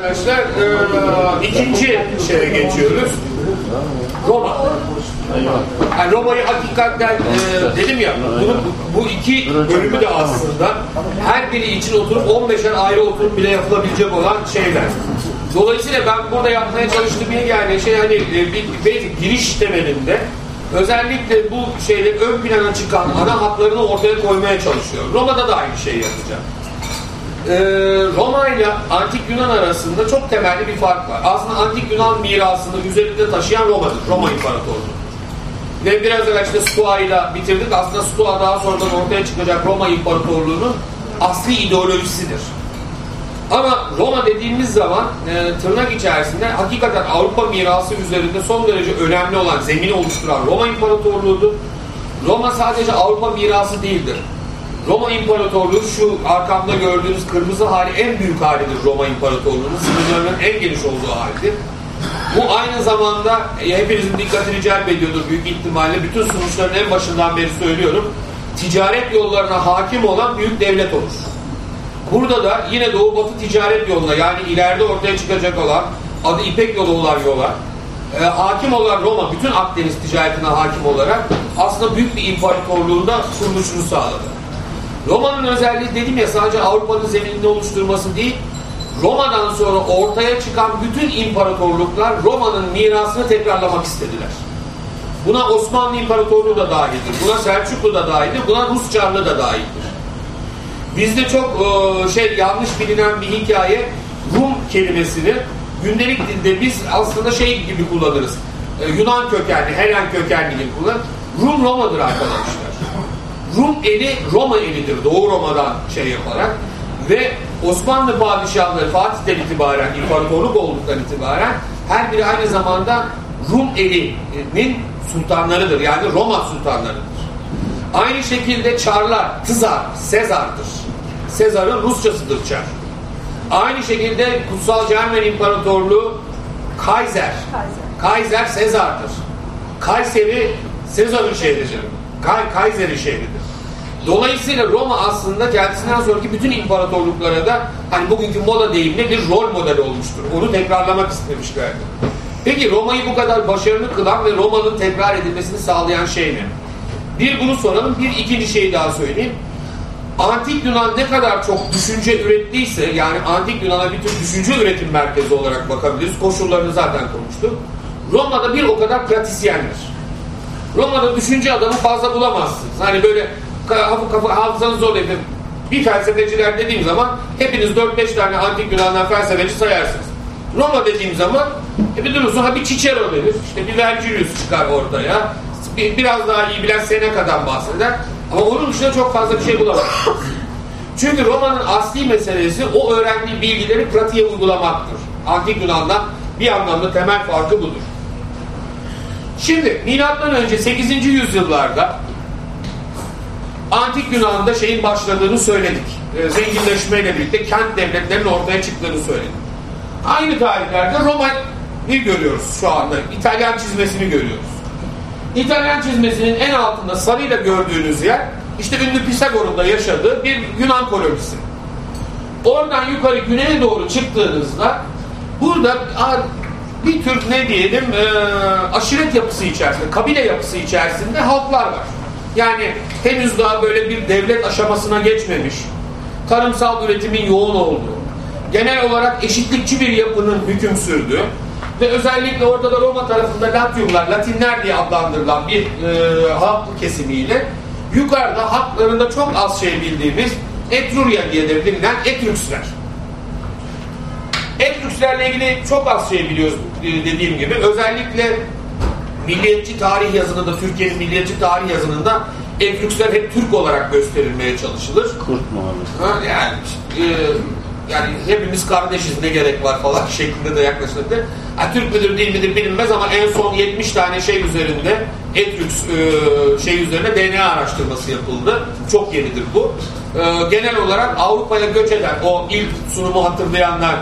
arkadaşlar e, ikinci şeye geçiyoruz. Roma. Yani Roma'yı hakikaten e, dedim ya bunu, bu iki bölümü de aslında her biri için oturup 15'er ayrı oturup bile yapılabilecek olan şeyler. Dolayısıyla ben burada yapmaya çalıştığım yani şey hani e, bir, bir giriş temelinde özellikle bu şeyleri ön plana çıkan ana hatlarını ortaya koymaya çalışıyorum. Roma'da da aynı şeyi yapacağım. Ee, Roma ile Antik Yunan arasında çok temelli bir fark var. Aslında Antik Yunan mirasını üzerinde taşıyan Roma'dır. Roma İmparatorluğu. Ve biraz evvel işte Stoa ile bitirdik. Aslında Stoa daha sonradan ortaya çıkacak Roma İmparatorluğu'nun asli ideolojisidir. Ama Roma dediğimiz zaman e, tırnak içerisinde hakikaten Avrupa mirası üzerinde son derece önemli olan zemini oluşturan Roma İmparatorluğu'dur. Roma sadece Avrupa mirası değildir. Roma İmparatorluğu şu arkamda gördüğünüz kırmızı hali en büyük halidir Roma İmparatorluğu'nun. Sınırlarının en geniş olduğu halidir. Bu aynı zamanda e, hepinizin dikkatini celbediyordur büyük ihtimalle. Bütün sonuçların en başından beri söylüyorum. Ticaret yollarına hakim olan büyük devlet olur. Burada da yine Doğu Batı ticaret yoluna yani ileride ortaya çıkacak olan adı İpek yolu olan yola e, hakim olan Roma bütün Akdeniz ticaretine hakim olarak aslında büyük bir imparatorluğunda kuruluşunu sağladı. Roma'nın özelliği dedim ya sadece Avrupa'nın zeminini oluşturması değil Roma'dan sonra ortaya çıkan bütün imparatorluklar Roma'nın mirasını tekrarlamak istediler. Buna Osmanlı İmparatorluğu da dahildir. Buna Selçuklu da dahildir. Buna Rus Çarlığı da dahildir. Bizde çok e, şey yanlış bilinen bir hikaye Rum kelimesini gündelik dilde biz aslında şey gibi kullanırız. E, Yunan kökenli, Helen kökenli gibi kullanırız. Rum Roma'dır arkadaşlar. Rum eli Roma elidir. Doğu Roma'dan şey yaparak ve Osmanlı padişahları Fatih'ten itibaren imparatorluk olduktan itibaren her biri aynı zamanda Rum elinin sultanlarıdır. Yani Roma sultanlarıdır. Aynı şekilde Çarlar, Tızar, Sezar'dır. Sezar'ın Rusçasıdır Çar. Aynı şekilde Kutsal Cermen İmparatorluğu Kaiser. Kaiser Sezar'dır. Kayseri Sezar'ın şehridir. Kay Kaiser'in şehridir. Dolayısıyla Roma aslında kendisinden sonraki bütün imparatorluklara da hani bugünkü moda deyimle bir rol modeli olmuştur. Onu tekrarlamak istemişlerdi. Peki Roma'yı bu kadar başarılı kılan ve Roma'nın tekrar edilmesini sağlayan şey ne? Bir bunu soralım, bir ikinci şeyi daha söyleyeyim. Antik Yunan ne kadar çok düşünce ürettiyse, yani Antik Yunan'a bir tür düşünce üretim merkezi olarak bakabiliriz. Koşullarını zaten konuştuk. Roma'da bir o kadar pratisyendir. Roma'da düşünce adamı fazla bulamazsınız. Hani böyle hafif kafa hafızanız zorlayıp bir felsefeciler dediğim zaman hepiniz 4-5 tane antik Yunan'dan felsefeci sayarsınız. Roma dediğim zaman e bir durursun ha bir Cicero verir. İşte bir Vergilius çıkar ortaya. Bir, biraz daha iyi bilen Seneca'dan bahseder. Ama onun dışında çok fazla bir şey bulamazsınız. Çünkü Roma'nın asli meselesi o öğrendiği bilgileri pratiğe uygulamaktır. Antik Yunan'dan bir anlamda temel farkı budur. Şimdi milattan önce 8. yüzyıllarda Antik Yunan'da şeyin başladığını söyledik. E, zenginleşmeyle birlikte kent devletlerinin ortaya çıktığını söyledik. Aynı tarihlerde Roma'yı görüyoruz şu anda. İtalyan çizmesini görüyoruz. İtalyan çizmesinin en altında sarıyla gördüğünüz yer işte ünlü Pisagor'un da yaşadığı bir Yunan kolonisi. Oradan yukarı güneye doğru çıktığınızda burada bir tür ne diyelim e, aşiret yapısı içerisinde, kabile yapısı içerisinde halklar var. Yani henüz daha böyle bir devlet aşamasına geçmemiş, tarımsal üretimin yoğun olduğu, genel olarak eşitlikçi bir yapının hüküm sürdüğü ve özellikle orada da Roma tarafında Latyumlar, Latinler diye adlandırılan bir e, halk kesimiyle yukarıda haklarında çok az şey bildiğimiz Etrurya diye de bilinen Etrüksler. Etrükslerle ilgili çok az şey biliyoruz e, dediğim gibi. Özellikle milliyetçi tarih yazınında, Türkiye'nin milliyetçi tarih yazınında Etrüksler hep Türk olarak gösterilmeye çalışılır. Kurt Muhammed. yani, e, yani hepimiz kardeşiz ne gerek var falan şeklinde de yaklaşıldı. Ha, Türk müdür değil midir bilinmez ama en son 70 tane şey üzerinde Etrüks e, şey üzerine DNA araştırması yapıldı. Çok yenidir bu. E, genel olarak Avrupa'ya göç eden o ilk sunumu hatırlayanlar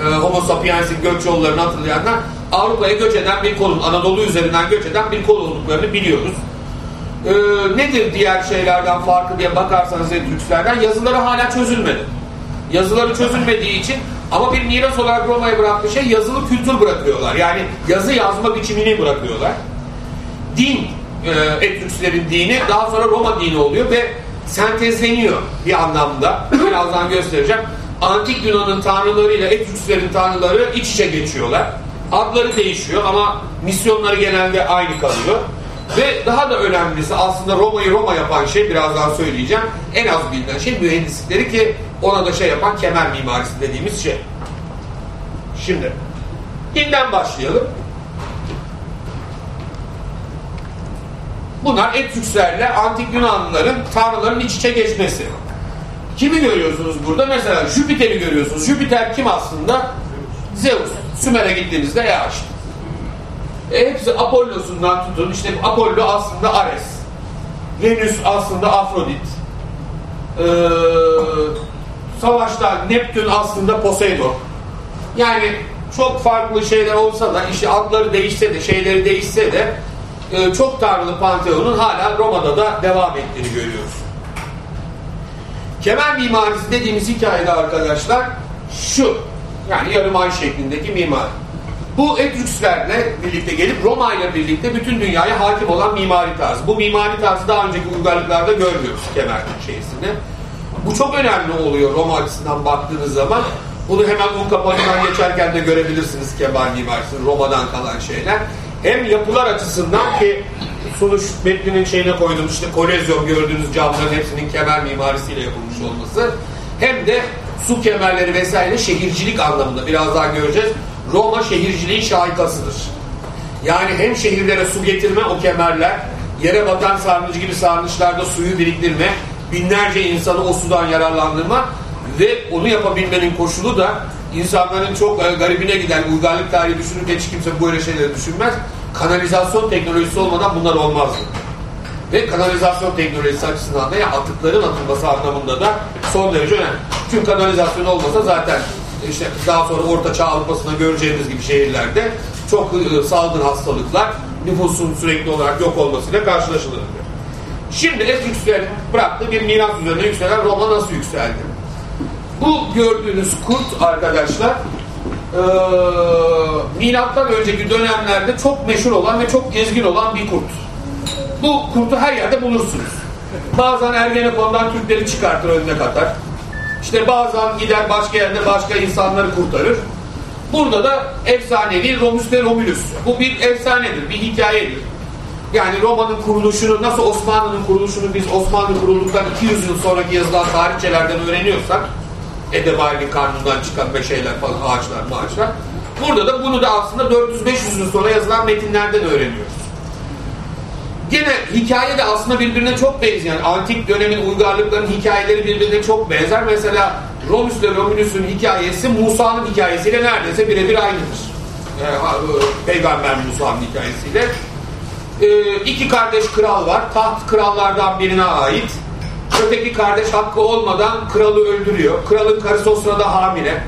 e, Homo sapiens'in göç yollarını hatırlayanlar Avrupa'ya göç eden bir kolun, Anadolu üzerinden göç eden bir kol olduklarını biliyoruz. E, nedir diğer şeylerden farkı diye bakarsanız Etrükslerden yazıları hala çözülmedi. Yazıları çözülmediği için Ama bir miras olarak Roma'ya bıraktığı şey yazılı kültür bırakıyorlar. Yani yazı yazma biçimini bırakıyorlar. Din, e, Etrükslerin dini daha sonra Roma dini oluyor ve sentezleniyor bir anlamda. Birazdan göstereceğim. Antik Yunan'ın tanrılarıyla Etrükslerin tanrıları iç içe geçiyorlar. Adları değişiyor ama misyonları genelde aynı kalıyor. Ve daha da önemlisi aslında Roma'yı Roma yapan şey birazdan söyleyeceğim. En az bilinen şey mühendislikleri ki ona da şey yapan kemer mimarisi dediğimiz şey. Şimdi dinden başlayalım. Bunlar Etrükslerle antik Yunanlıların tanrıların iç içe geçmesi. Kimi görüyorsunuz burada? Mesela Jüpiter'i görüyorsunuz. Jüpiter kim aslında? Zeus. Sümer'e gittiğinizde ya işte. E, hepsi Apollo'sundan tutun. İşte Apollo aslında Ares. Venüs aslında Afrodit. Ee, savaşta Neptün aslında Poseidon. Yani çok farklı şeyler olsa da işte adları değişse de şeyleri değişse de e, çok tanrılı Panteon'un hala Roma'da da devam ettiğini görüyoruz. Kemer mimarisi dediğimiz hikayede arkadaşlar şu yani yarım ay şeklindeki mimari. Bu Etrükslerle birlikte gelip Roma ile birlikte bütün dünyaya hakim olan mimari tarzı. Bu mimari tarzı daha önceki uygarlıklarda görmüyoruz kemer şeysinde. Bu çok önemli oluyor Roma açısından baktığınız zaman. Bunu hemen un kapanından geçerken de görebilirsiniz kemer mimarisini, Roma'dan kalan şeyler. Hem yapılar açısından ki sonuç metninin şeyine koydum işte kolezyon gördüğünüz camların hepsinin kemer mimarisiyle yapılmış olması. Hem de su kemerleri vesaire şehircilik anlamında birazdan göreceğiz. Roma şehirciliğin şahikasıdır. Yani hem şehirlere su getirme o kemerler, yere batan sarnıcı gibi sarnıçlarda suyu biriktirme, binlerce insanı o sudan yararlandırma ve onu yapabilmenin koşulu da insanların çok e, garibine giden uygarlık tarihi düşünürken hiç kimse böyle şeyleri düşünmez. Kanalizasyon teknolojisi olmadan bunlar olmazdı. Ve kanalizasyon teknolojisi açısından da ya atıkların atılması anlamında da son derece önemli. Çünkü kanalizasyon olmasa zaten işte daha sonra Orta Çağ Avrupa'sında göreceğimiz gibi şehirlerde çok e, salgın hastalıklar nüfusun sürekli olarak yok olmasıyla karşılaşılır. Şimdi Etrükslerin bıraktığı bir miras üzerine yükselen Roma nasıl yükseldi? Bu gördüğünüz kurt arkadaşlar e, milattan önceki dönemlerde çok meşhur olan ve çok gezgin olan bir kurt. Bu kurtu her yerde bulursunuz. Bazen Ergenekon'dan Türkleri çıkartır önüne katar. İşte bazen gider başka yerde başka insanları kurtarır. Burada da efsanevi Romulus ve Romulus. Bu bir efsanedir, bir hikayedir. Yani Roma'nın kuruluşunu, nasıl Osmanlı'nın kuruluşunu biz Osmanlı kurulduktan 200 yıl sonraki yazılan tarihçelerden öğreniyorsak, Edebali karnından çıkan şeyler falan, ağaçlar, maaşlar. Burada da bunu da aslında 400-500 yıl sonra yazılan metinlerden öğreniyoruz. Gene hikaye de aslında birbirine çok benziyor. Antik dönemin uygarlıklarının hikayeleri birbirine çok benzer. Mesela Romulus ile Romulus'un hikayesi Musa'nın hikayesiyle neredeyse birebir aynıdır. Ee, Peygamber Musa'nın hikayesiyle. Ee, iki kardeş kral var. Taht krallardan birine ait. Öteki kardeş hakkı olmadan kralı öldürüyor. Kralın karısı o sırada hamile.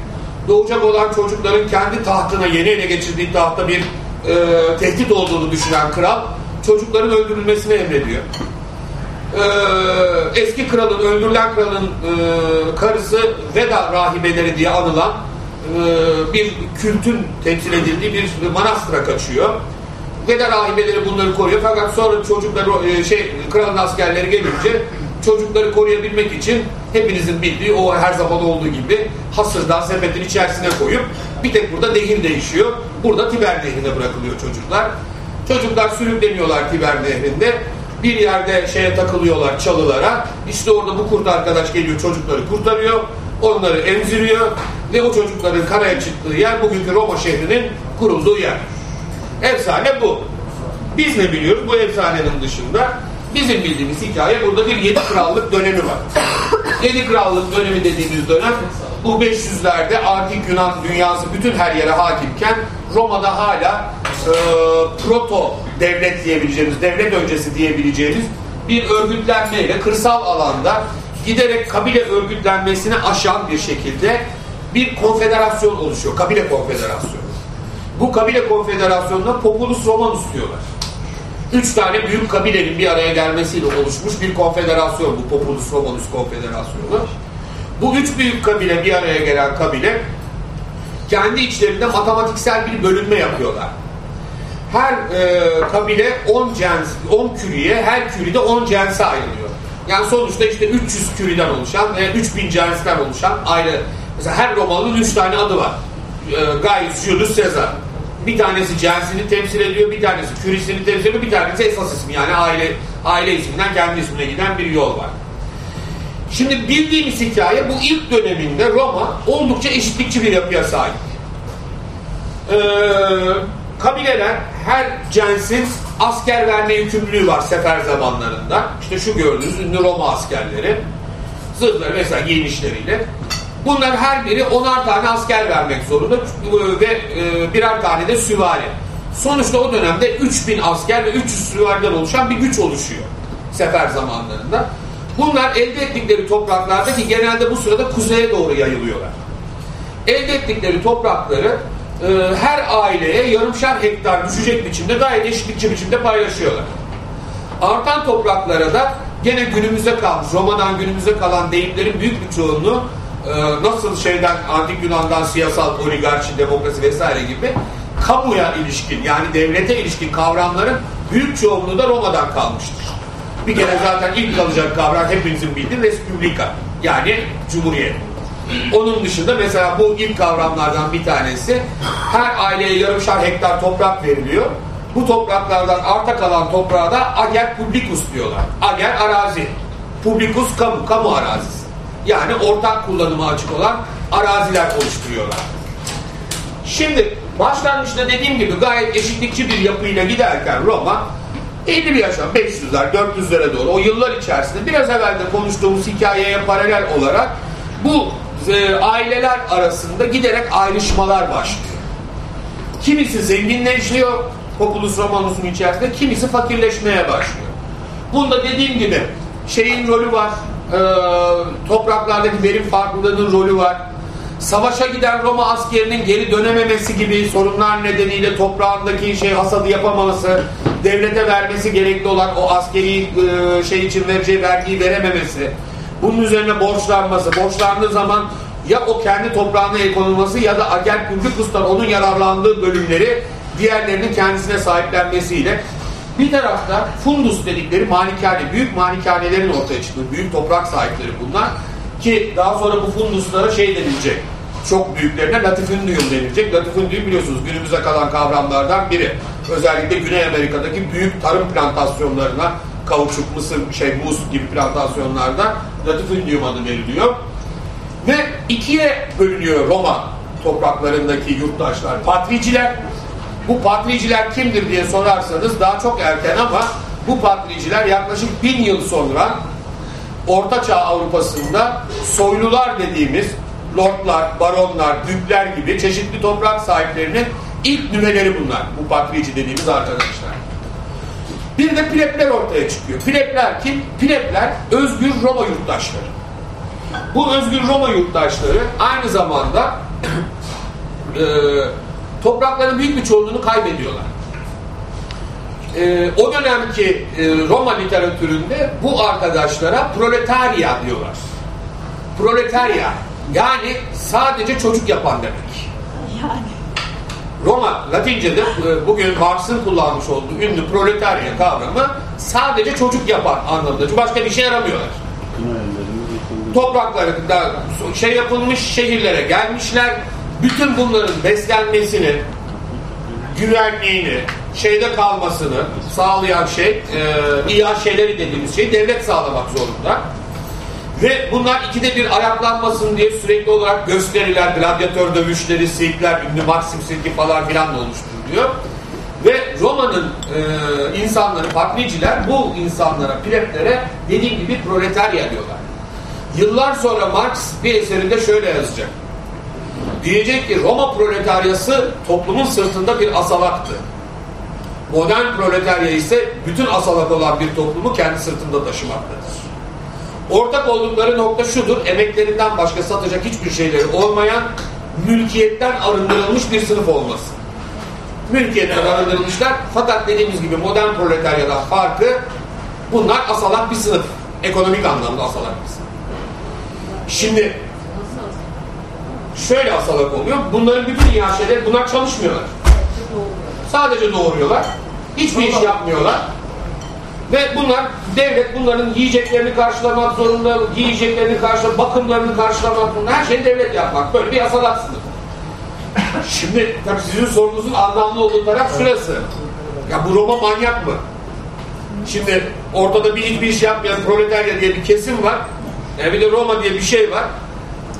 Doğacak olan çocukların kendi tahtına yeni ele geçirdiği tahta bir e, tehdit olduğunu düşünen kral çocukların öldürülmesini emrediyor. Ee, eski kralın, öldürülen kralın e, karısı Veda rahibeleri diye anılan e, bir kültün temsil edildiği bir manastıra kaçıyor. Veda rahibeleri bunları koruyor fakat sonra çocukları e, şey kralın askerleri gelince çocukları koruyabilmek için hepinizin bildiği o her zaman olduğu gibi hasırdan sepetin içerisine koyup bir tek burada dehir değişiyor. Burada Tiber dehrine bırakılıyor çocuklar. Çocuklar sürükleniyorlar Tiber Nehri'nde. Bir yerde şeye takılıyorlar çalılara. İşte orada bu kurt arkadaş geliyor çocukları kurtarıyor. Onları emziriyor. Ve o çocukların karaya çıktığı yer bugünkü Roma şehrinin kurulduğu yer. Efsane bu. Biz ne biliyoruz bu efsanenin dışında? Bizim bildiğimiz hikaye burada bir yedi krallık dönemi var. yedi krallık dönemi dediğimiz dönem bu 500'lerde antik Yunan dünyası bütün her yere hakimken Roma'da hala e, proto devlet diyebileceğimiz, devlet öncesi diyebileceğimiz bir örgütlenmeyle kırsal alanda giderek kabile örgütlenmesini aşan bir şekilde bir konfederasyon oluşuyor. Kabile konfederasyonu. Bu kabile konfederasyonuna Populus Romanus diyorlar. Üç tane büyük kabilenin bir araya gelmesiyle oluşmuş bir konfederasyon bu Populus Romanus konfederasyonu. Bu üç büyük kabile bir araya gelen kabile kendi içlerinde matematiksel bir bölünme yapıyorlar. Her e, kabile 10 cens, 10 kürüye, her küride 10 cense ayrılıyor. Yani sonuçta işte 300 küriden oluşan veya 3000 cinsten oluşan ayrı. Mesela her Romalı'nın 3 tane adı var. E, Gaius Julius Caesar. Bir tanesi censini temsil ediyor, bir tanesi kürisini temsil ediyor, bir tanesi esas ismi yani aile aile isminden kendi ismine giden bir yol var. Şimdi bildiğimiz hikaye bu ilk döneminde Roma oldukça eşitlikçi bir yapıya sahip. Ee, kabileler her censin asker verme yükümlülüğü var sefer zamanlarında. İşte şu gördüğünüz ünlü Roma askerleri zırhları mesela giyinişleriyle. Bunlar her biri onar tane asker vermek zorunda ve e, birer tane de süvari. Sonuçta o dönemde 3000 asker ve 300 süvariden oluşan bir güç oluşuyor sefer zamanlarında. Bunlar elde ettikleri topraklarda ki genelde bu sırada kuzeye doğru yayılıyorlar. Elde ettikleri toprakları e, her aileye yarımşar hektar düşecek biçimde gayet eşitlikçi biçimde paylaşıyorlar. Artan topraklara da gene günümüze kalmış, Roma'dan günümüze kalan deyimlerin büyük bir çoğunluğu e, nasıl şeyden antik Yunan'dan siyasal oligarşi, demokrasi vesaire gibi kamuya ilişkin yani devlete ilişkin kavramların büyük çoğunluğu da Roma'dan kalmıştır. Bir kere zaten ilk kalacak kavram hepinizin bildiği Respublika yani Cumhuriyet. Onun dışında mesela bu ilk kavramlardan bir tanesi her aileye yarımşar hektar toprak veriliyor. Bu topraklardan arta kalan toprağa da ager publicus diyorlar. Ager arazi. Publicus kamu, kamu arazisi. Yani ortak kullanıma açık olan araziler oluşturuyorlar. Şimdi başlangıçta dediğim gibi gayet eşitlikçi bir yapıyla giderken Roma 50 yaşam 500'ler 400'lere doğru o yıllar içerisinde biraz evvel de konuştuğumuz hikayeye paralel olarak bu e, aileler arasında giderek ayrışmalar başlıyor. Kimisi zenginleşiyor Populus Romanus'un içerisinde, kimisi fakirleşmeye başlıyor. Bunda dediğim gibi şeyin rolü var, e, topraklardaki verim farklılığının rolü var. Savaşa giden Roma askerinin geri dönememesi gibi sorunlar nedeniyle toprağındaki şey hasadı yapamaması, devlete vermesi gerekli olan o askeri e, şey için vereceği vergiyi verememesi, bunun üzerine borçlanması, borçlandığı zaman ya o kendi toprağına el konulması ya da ager publikustan onun yararlandığı bölümleri diğerlerinin kendisine sahiplenmesiyle. Bir tarafta fundus dedikleri malikane, büyük malikanelerin ortaya çıktığı, büyük toprak sahipleri bunlar ki daha sonra bu funduslara şey denilecek, çok büyüklerine latifundium denilecek. Latifundium biliyorsunuz günümüze kalan kavramlardan biri. Özellikle Güney Amerika'daki büyük tarım plantasyonlarına kauçuk, mısır, şey, muz gibi plantasyonlarda latifundium adı veriliyor. Ve ikiye bölünüyor Roma topraklarındaki yurttaşlar. Patriciler. Bu patriciler kimdir diye sorarsanız daha çok erken ama bu patriciler yaklaşık bin yıl sonra Orta Çağ Avrupa'sında soylular dediğimiz lordlar, baronlar, dükler gibi çeşitli toprak sahiplerinin ilk nüveleri bunlar. Bu patrici dediğimiz arkadaşlar. Bir de plepler ortaya çıkıyor. Plepler kim? Plepler özgür Roma yurttaşları. Bu özgür Roma yurttaşları aynı zamanda e, toprakların büyük bir çoğunluğunu kaybediyorlar. E, o dönemki e, Roma literatüründe bu arkadaşlara proletarya diyorlar. Proletarya yani sadece çocuk yapan demek. Yani. Roma Latince'de e, bugün Marx'ın kullanmış olduğu ünlü proletarya kavramı sadece çocuk yapan anlamında. Başka bir şey yaramıyorlar. Topraklarında şey yapılmış şehirlere gelmişler. Bütün bunların beslenmesini, güvenliğini, şeyde kalmasını sağlayan şey, e, İHŞ'leri dediğimiz şey devlet sağlamak zorunda. Ve bunlar ikide bir ayaklanmasın diye sürekli olarak gösteriler, gladyatör dövüşleri, sirkler, ünlü Maxim sirki falan filan da oluşturuluyor. Ve Roma'nın e, insanları, patriciler bu insanlara, piletlere dediğim gibi proletarya diyorlar. Yıllar sonra Marx bir eserinde şöyle yazacak. Diyecek ki Roma proletaryası toplumun sırtında bir asalaktı. Modern proletarya ise bütün asalak olan bir toplumu kendi sırtında taşımaktadır. Ortak oldukları nokta şudur, emeklerinden başka satacak hiçbir şeyleri olmayan, mülkiyetten arındırılmış bir sınıf olması. Mülkiyetten arındırılmışlar fakat dediğimiz gibi modern proletaryadan farkı bunlar asalak bir sınıf. Ekonomik anlamda asalak bir sınıf. Şimdi şöyle asalak oluyor. Bunların bütün şeyleri bunlar çalışmıyorlar. Sadece doğuruyorlar. Hiçbir iş yapmıyorlar. Ve bunlar devlet bunların yiyeceklerini karşılamak zorunda, yiyeceklerini karşılamak, bakımlarını karşılamak zorunda. Her şeyi devlet yapmak. Böyle bir yasalar sınıf. Şimdi tabii sizin sorunuzun anlamlı olduğu taraf şurası. Ya bu Roma manyak mı? Şimdi ortada bir hiçbir iş yapmayan proletarya diye bir kesim var. E bir de Roma diye bir şey var.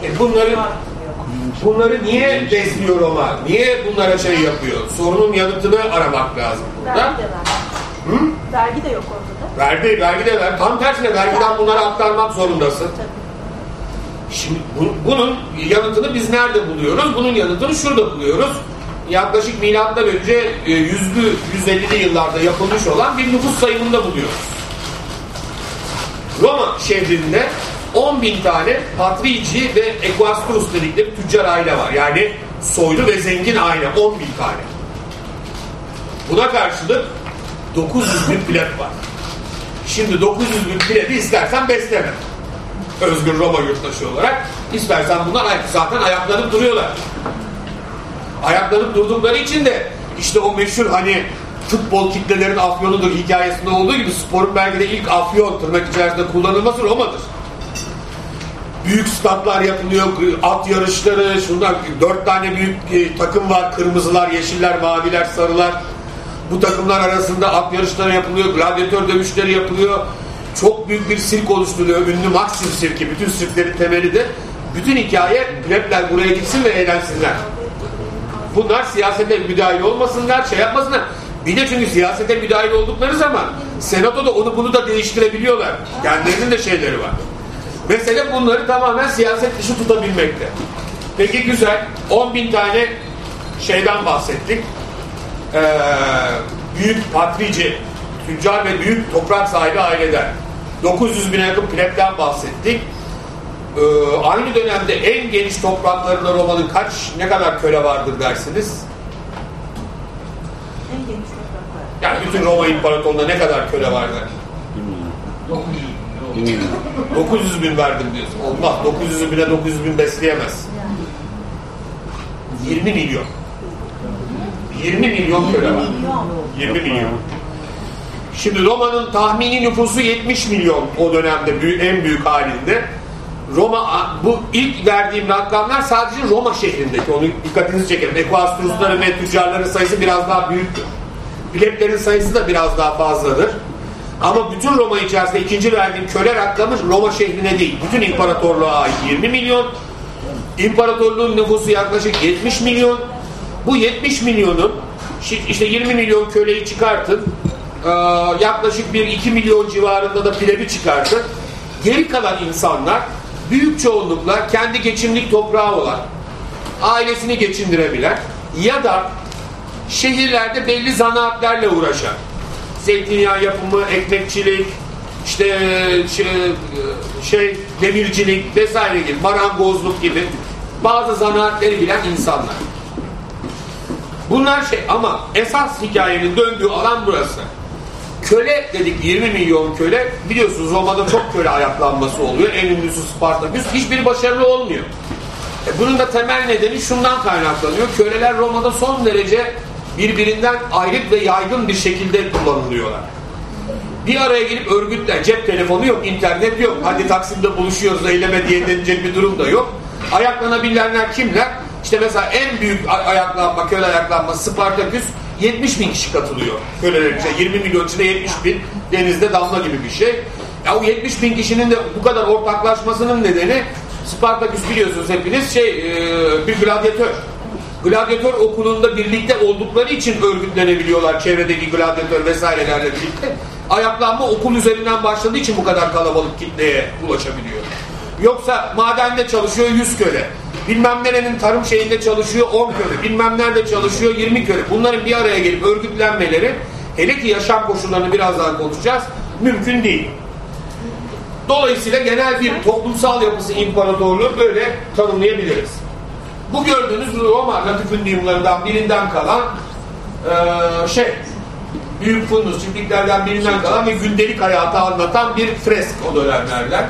E bunları bunları niye besliyor Roma? Niye bunlara şey yapıyor? Sorunun yanıtını aramak lazım burada. Vergi de var. Hı? Vergi de yok ortada. Vergi, vergi de ver. Tam tersine vergiden bunları aktarmak zorundasın. Şimdi bu- bunun yanıtını biz nerede buluyoruz? Bunun yanıtını şurada buluyoruz. Yaklaşık milattan önce e, yüzlü, 150'li yıllarda yapılmış olan bir nüfus sayımında buluyoruz. Roma şehrinde 10 bin tane patrici ve equastrus dedikleri tüccar aile var. Yani soylu ve zengin aile 10 bin tane. Buna karşılık 900 bin pleb var. Şimdi 900 bin plebi istersen besleme. Özgür Roma yurttaşı olarak. İstersen bunlar zaten ayaklanıp duruyorlar. Ayaklanıp durdukları için de işte o meşhur hani futbol kitlelerin afyonudur hikayesinde olduğu gibi sporun belki de ilk afyon tırnak içerisinde kullanılması Roma'dır. Büyük statlar yapılıyor, at yarışları, şundan dört tane büyük e, takım var, kırmızılar, yeşiller, maviler, sarılar. Bu takımlar arasında at yarışları yapılıyor, gladyatör dövüşleri yapılıyor. Çok büyük bir sirk oluşturuyor. Ünlü Maxim sirki, bütün sirklerin temeli de. Bütün hikaye plebler buraya gitsin ve eğlensinler. Bunlar siyasete müdahil olmasınlar, şey yapmasınlar. Bir de çünkü siyasete müdahil oldukları zaman senatoda onu bunu da değiştirebiliyorlar. Kendilerinin de şeyleri var. Mesele bunları tamamen siyaset dışı tutabilmekte. Peki güzel. 10 bin tane şeyden bahsettik. Ee, büyük patrici, tüccar ve büyük toprak sahibi aileden. 900 bine yakın plebden bahsettik. Ee, aynı dönemde en geniş topraklarında Roma'nın kaç, ne kadar köle vardır dersiniz? En geniş topraklar. Yani bütün Roma İmparatorluğu'nda ne kadar köle vardır? 900 bin verdim diyorsun. Olmaz. 900 bine 900 bin besleyemez. 20 milyon. 20 milyon köle var. 20 milyon. Şimdi Roma'nın tahmini nüfusu 70 milyon o dönemde en büyük halinde. Roma bu ilk verdiğim rakamlar sadece Roma şehrindeki. Onu dikkatinizi çekelim. Ekvastrusların ve tüccarların sayısı biraz daha büyüktür. Pleblerin sayısı da biraz daha fazladır. Ama bütün Roma içerisinde ikinci verdiğim köle rakamı Roma şehrine değil. Bütün imparatorluğa ait 20 milyon. İmparatorluğun nüfusu yaklaşık 70 milyon. Bu 70 milyonun işte 20 milyon köleyi çıkartın. Ee, yaklaşık bir 2 milyon civarında da plebi çıkartın. Geri kalan insanlar büyük çoğunlukla kendi geçimlik toprağı olan, ailesini geçindirebilen ya da şehirlerde belli zanaatlerle uğraşan, zeytinyağı yapımı, ekmekçilik, işte şey, şey demircilik vesaire gibi, marangozluk gibi bazı zanaatleri bilen insanlar. Bunlar şey ama esas hikayenin döndüğü alan burası. Köle dedik 20 milyon köle. Biliyorsunuz Roma'da çok köle ayaklanması oluyor. En ünlüsü Spartaküs. Hiçbir başarılı olmuyor. E bunun da temel nedeni şundan kaynaklanıyor. Köleler Roma'da son derece birbirinden ayrık ve yaygın bir şekilde kullanılıyorlar. Bir araya gelip örgütler, cep telefonu yok, internet yok. Hadi Taksim'de buluşuyoruz, eyleme diye denilecek bir durum da yok. Ayaklanabilenler kimler? İşte mesela en büyük ay- ayaklanma, köle ayaklanması Spartaküs 70 bin kişi katılıyor kölelerin içine. 20 milyon içinde 70 bin denizde damla gibi bir şey. Ya o 70 bin kişinin de bu kadar ortaklaşmasının nedeni Spartaküs biliyorsunuz hepiniz şey e, bir gladyatör. Gladyatör okulunda birlikte oldukları için örgütlenebiliyorlar çevredeki gladyatör vesairelerle birlikte. Ayaklanma okul üzerinden başladığı için bu kadar kalabalık kitleye ulaşabiliyor. Yoksa madende çalışıyor 100 köle. Bilmem nerenin tarım şeyinde çalışıyor 10 köle. Bilmem nerede çalışıyor 20 köle. Bunların bir araya gelip örgütlenmeleri hele ki yaşam koşullarını biraz daha konuşacağız. Mümkün değil. Dolayısıyla genel bir toplumsal yapısı imparatorluğu böyle tanımlayabiliriz. Bu gördüğünüz Roma latifundiyumlarından birinden kalan eee, şey büyük fundus çiftliklerden birinden kalan ve gündelik hayatı anlatan bir fresk o dönemlerden.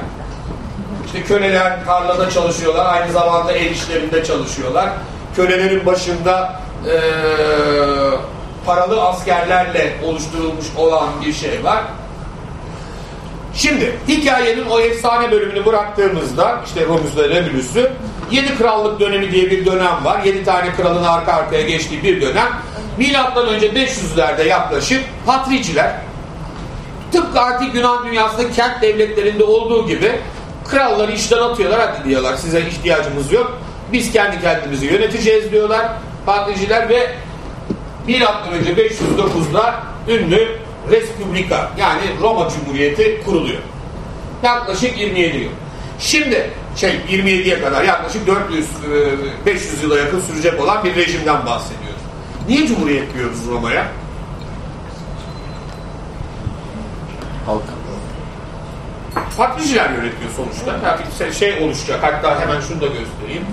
İşte köleler tarlada çalışıyorlar, aynı zamanda el işlerinde çalışıyorlar. Kölelerin başında eee, paralı askerlerle oluşturulmuş olan bir şey var. Şimdi hikayenin o efsane bölümünü bıraktığımızda işte Romulus ve 7 krallık dönemi diye bir dönem var. 7 tane kralın arka arkaya geçtiği bir dönem. Milattan önce 500'lerde yaklaşık patriciler tıpkı antik Yunan dünyasında kent devletlerinde olduğu gibi kralları işten atıyorlar. Hadi diyorlar size ihtiyacımız yok. Biz kendi kendimizi yöneteceğiz diyorlar patriciler ve milattan önce 509'da ünlü Respublika yani Roma Cumhuriyeti kuruluyor. Yaklaşık 27 yıl. Şimdi şey 27'ye kadar yaklaşık 400 e, 500 yıla yakın sürecek olan bir rejimden bahsediyoruz. Niye Cumhuriyet diyoruz Roma'ya? Halk. Patriciler yönetiyor sonuçta. Yani şey oluşacak. Hatta hemen şunu da göstereyim.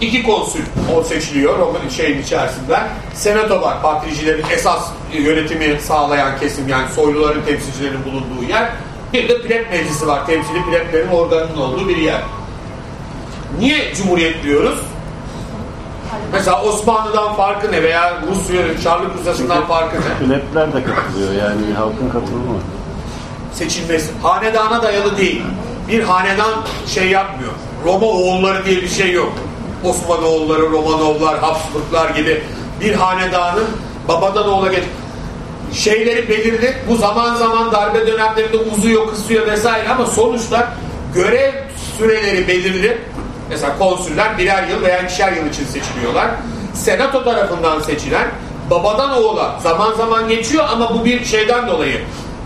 İki konsül o seçiliyor Roma şeyin içerisinden. Senato var. Patricilerin esas yönetimi sağlayan kesim yani soyluların temsilcilerinin bulunduğu yer. Bir de pleb meclisi var. Temsili pleblerin organının olduğu bir yer. Niye cumhuriyet diyoruz? Mesela Osmanlı'dan farkı ne veya Rusya, Çarlık Rusyası'ndan farkı ne? Plebler de katılıyor yani halkın katılımı. seçilmesi hanedana dayalı değil. Bir hanedan şey yapmıyor. Roma oğulları diye bir şey yok. Osmanoğulları, Romanovlar, Habsburglar gibi bir hanedanın babadan oğula geç şeyleri belirli. Bu zaman zaman darbe dönemlerinde uzuyor, kısıyor vesaire ama sonuçta görev süreleri belirli. Mesela konsüller birer yıl veya ikişer yıl için seçiliyorlar. Senato tarafından seçilen babadan oğula zaman zaman geçiyor ama bu bir şeyden dolayı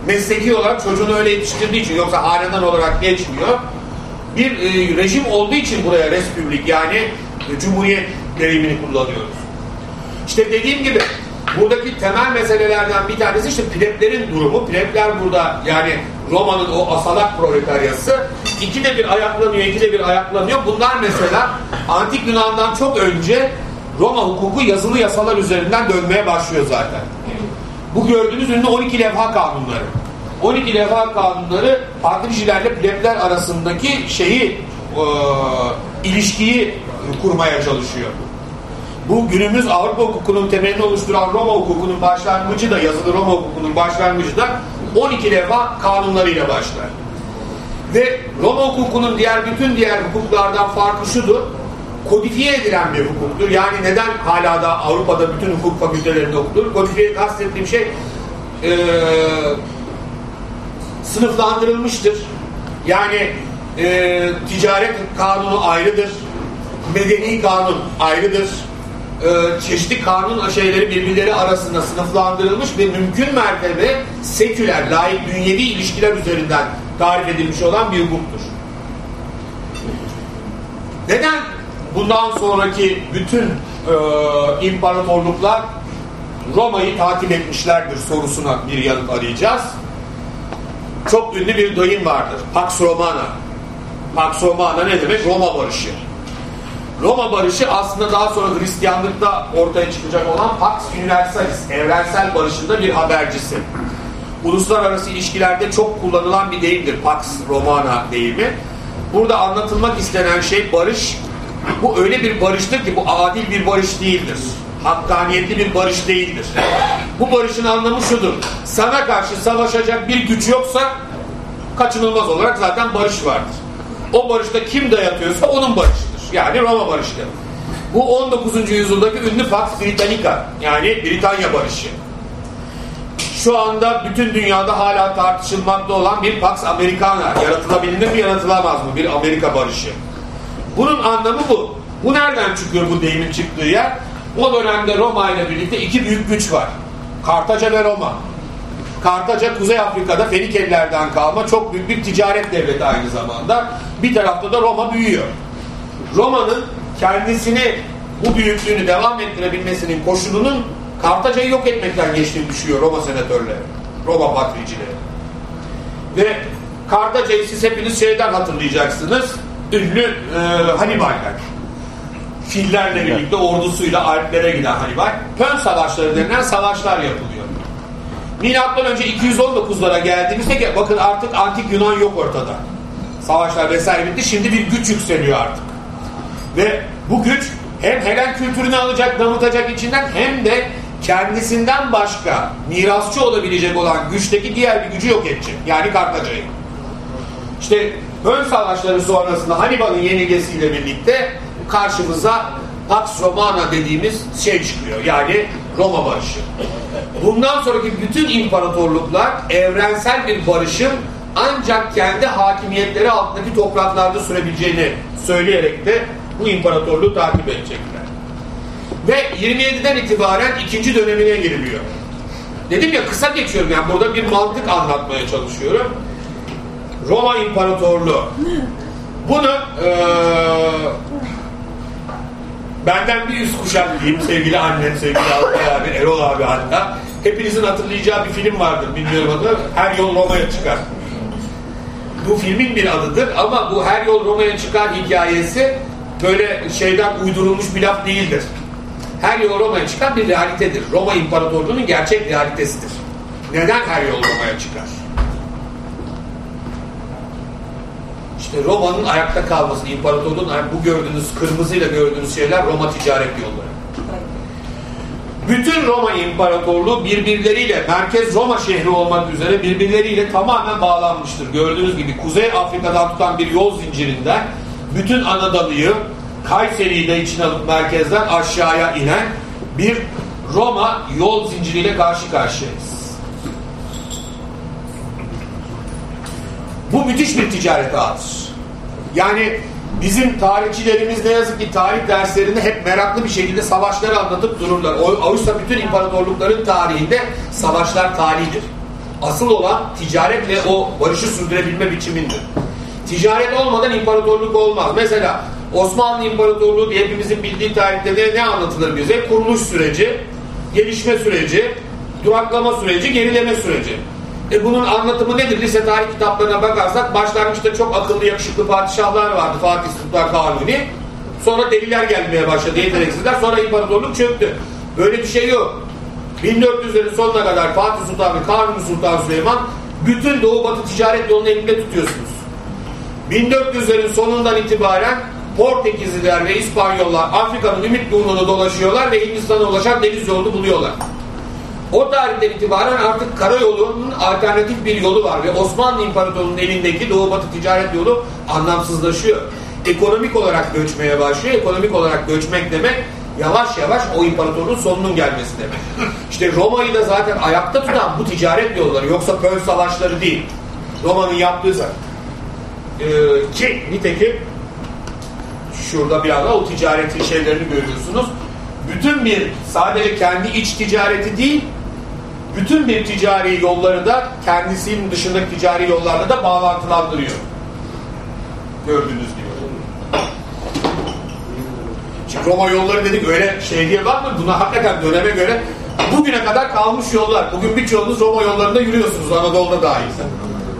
mesleki olarak çocuğunu öyle yetiştirdiği için yoksa hanedan olarak geçmiyor. Bir e, rejim olduğu için buraya respublik yani e, cumhuriyet deyimini kullanıyoruz. İşte dediğim gibi buradaki temel meselelerden bir tanesi işte pleblerin durumu. Plebler burada yani Roma'nın o asalak proletaryası ikide bir ayaklanıyor, ikide bir ayaklanıyor. Bunlar mesela antik Yunan'dan çok önce Roma hukuku yazılı yasalar üzerinden dönmeye başlıyor zaten. Bu gördüğünüz ünlü 12 levha kanunları. 12 levha kanunları patricilerle plebler arasındaki şeyi e, ilişkiyi kurmaya çalışıyor. Bu günümüz Avrupa hukukunun temelini oluşturan Roma hukukunun başlangıcı da yazılı Roma hukukunun başlangıcı da 12 levha kanunlarıyla başlar. Ve Roma hukukunun diğer bütün diğer hukuklardan farkı şudur. Kodifiye edilen bir hukuktur. Yani neden hala da Avrupa'da bütün hukuk fakültelerinde okutulur? Kodifiye kastettiğim şey eee sınıflandırılmıştır. Yani e, ticaret kanunu ayrıdır. Medeni kanun ayrıdır. E, çeşitli kanun şeyleri birbirleri arasında sınıflandırılmış ve mümkün mertebe seküler, layık dünyevi ilişkiler üzerinden tarif edilmiş olan bir hukuktur. Neden bundan sonraki bütün e, imparatorluklar Roma'yı takip etmişlerdir sorusuna bir yanıt arayacağız çok ünlü bir dayım vardır. Pax Romana. Pax Romana ne demek? Roma barışı. Roma barışı aslında daha sonra Hristiyanlıkta ortaya çıkacak olan Pax Universalis, evrensel barışında bir habercisi. Uluslararası ilişkilerde çok kullanılan bir deyimdir Pax Romana deyimi. Burada anlatılmak istenen şey barış. Bu öyle bir barıştır ki bu adil bir barış değildir. Hakkaniyetli bir barış değildir. Bu barışın anlamı şudur. Sana karşı savaşacak bir güç yoksa kaçınılmaz olarak zaten barış vardır. O barışta kim dayatıyorsa onun barışıdır. Yani Roma barışıdır. Bu 19. yüzyıldaki ünlü Pax Britannica yani Britanya barışı. Şu anda bütün dünyada hala tartışılmakta olan bir Pax Americana. Yaratılabilir mi yaratılamaz mı? Bir Amerika barışı. Bunun anlamı bu. Bu nereden çıkıyor bu deyimin çıktığı yer? O dönemde Roma ile birlikte iki büyük güç var. Kartaca ve Roma. Kartaca Kuzey Afrika'da Fenikelilerden kalma çok büyük bir ticaret devleti aynı zamanda. Bir tarafta da Roma büyüyor. Roma'nın kendisini bu büyüklüğünü devam ettirebilmesinin koşulunun Kartaca'yı yok etmekten geçtiğini düşünüyor Roma senatörleri. Roma patricileri. Ve Kartaca'yı siz hepiniz şeyden hatırlayacaksınız. Ünlü e, Hannibal'ler fillerle birlikte ordusuyla Alplere giden Hannibal. Pön savaşları denilen savaşlar yapılıyor. Milattan önce 219'lara geldiğimizde ki bakın artık antik Yunan yok ortada. Savaşlar vesaire bitti. Şimdi bir güç yükseliyor artık. Ve bu güç hem Helen kültürünü alacak, damıtacak içinden hem de kendisinden başka mirasçı olabilecek olan güçteki diğer bir gücü yok edecek. Yani Kartaca'yı. İşte ön savaşları sonrasında Hannibal'ın yenilgesiyle birlikte karşımıza Pax Romana dediğimiz şey çıkıyor. Yani Roma barışı. Bundan sonraki bütün imparatorluklar evrensel bir barışın ancak kendi hakimiyetleri altındaki topraklarda sürebileceğini söyleyerek de bu imparatorluğu takip edecekler. Ve 27'den itibaren ikinci dönemine giriliyor. Dedim ya kısa geçiyorum yani burada bir mantık anlatmaya çalışıyorum. Roma İmparatorluğu. Bunu eee, benden bir üst kuşak diyeyim sevgili annem, sevgili Altay abi, Erol abi hatta. Hepinizin hatırlayacağı bir film vardır bilmiyorum adı. Her yol Roma'ya çıkar. Bu filmin bir adıdır ama bu Her Yol Roma'ya çıkar hikayesi böyle şeyden uydurulmuş bir laf değildir. Her yol Roma'ya çıkar bir realitedir. Roma İmparatorluğu'nun gerçek realitesidir. Neden her yol Roma'ya çıkar? İşte Roma'nın ayakta kalması, imparatorluğun bu gördüğünüz kırmızıyla gördüğünüz şeyler Roma ticaret yolları. Bütün Roma İmparatorluğu birbirleriyle, merkez Roma şehri olmak üzere birbirleriyle tamamen bağlanmıştır. Gördüğünüz gibi Kuzey Afrika'dan tutan bir yol zincirinden bütün Anadolu'yu Kayseri'yi de içine alıp merkezden aşağıya inen bir Roma yol zinciriyle karşı karşıyayız. Bu müthiş bir ticaret ağıdır. Yani bizim tarihçilerimiz ne yazık ki tarih derslerinde hep meraklı bir şekilde savaşları anlatıp dururlar. Oysa bütün imparatorlukların tarihinde savaşlar tarihidir. Asıl olan ticaretle o barışı sürdürebilme biçimindir. Ticaret olmadan imparatorluk olmaz. Mesela Osmanlı İmparatorluğu hepimizin bildiği tarihte ne anlatılır bize? Kuruluş süreci, gelişme süreci, duraklama süreci, gerileme süreci. E bunun anlatımı nedir? Lise tarih kitaplarına bakarsak başlangıçta çok akıllı yakışıklı padişahlar vardı. Fatih Sultan Kanuni. Sonra deliler gelmeye başladı, yeteneksizler. Sonra imparatorluk çöktü. Böyle bir şey yok. 1400'lerin sonuna kadar Fatih Sultan ve Kanuni Sultan Süleyman bütün Doğu Batı ticaret yolunu elinde tutuyorsunuz. 1400'lerin sonundan itibaren Portekizliler ve İspanyollar Afrika'nın ümit burnunu dolaşıyorlar ve Hindistan'a ulaşan deniz yolunu buluyorlar. O tarihten itibaren artık karayolunun alternatif bir yolu var ve Osmanlı İmparatorluğu'nun elindeki Doğu Batı ticaret yolu anlamsızlaşıyor. Ekonomik olarak göçmeye başlıyor. Ekonomik olarak göçmek demek yavaş yavaş o imparatorluğun sonunun gelmesi demek. İşte Roma'yı da zaten ayakta tutan bu ticaret yolları yoksa Pön savaşları değil. Roma'nın yaptığı zaten. Ee, ki nitekim şurada biraz da o ticaretin şeylerini görüyorsunuz. Bütün bir sadece kendi iç ticareti değil bütün bir ticari yolları da kendisinin dışındaki ticari yollarla da bağlantılandırıyor. Gördüğünüz gibi. Şimdi Roma yolları dedik öyle şey diye var mı? Buna hakikaten döneme göre bugüne kadar kalmış yollar. Bugün birçoğunuz Roma yollarında yürüyorsunuz Anadolu'da dahil.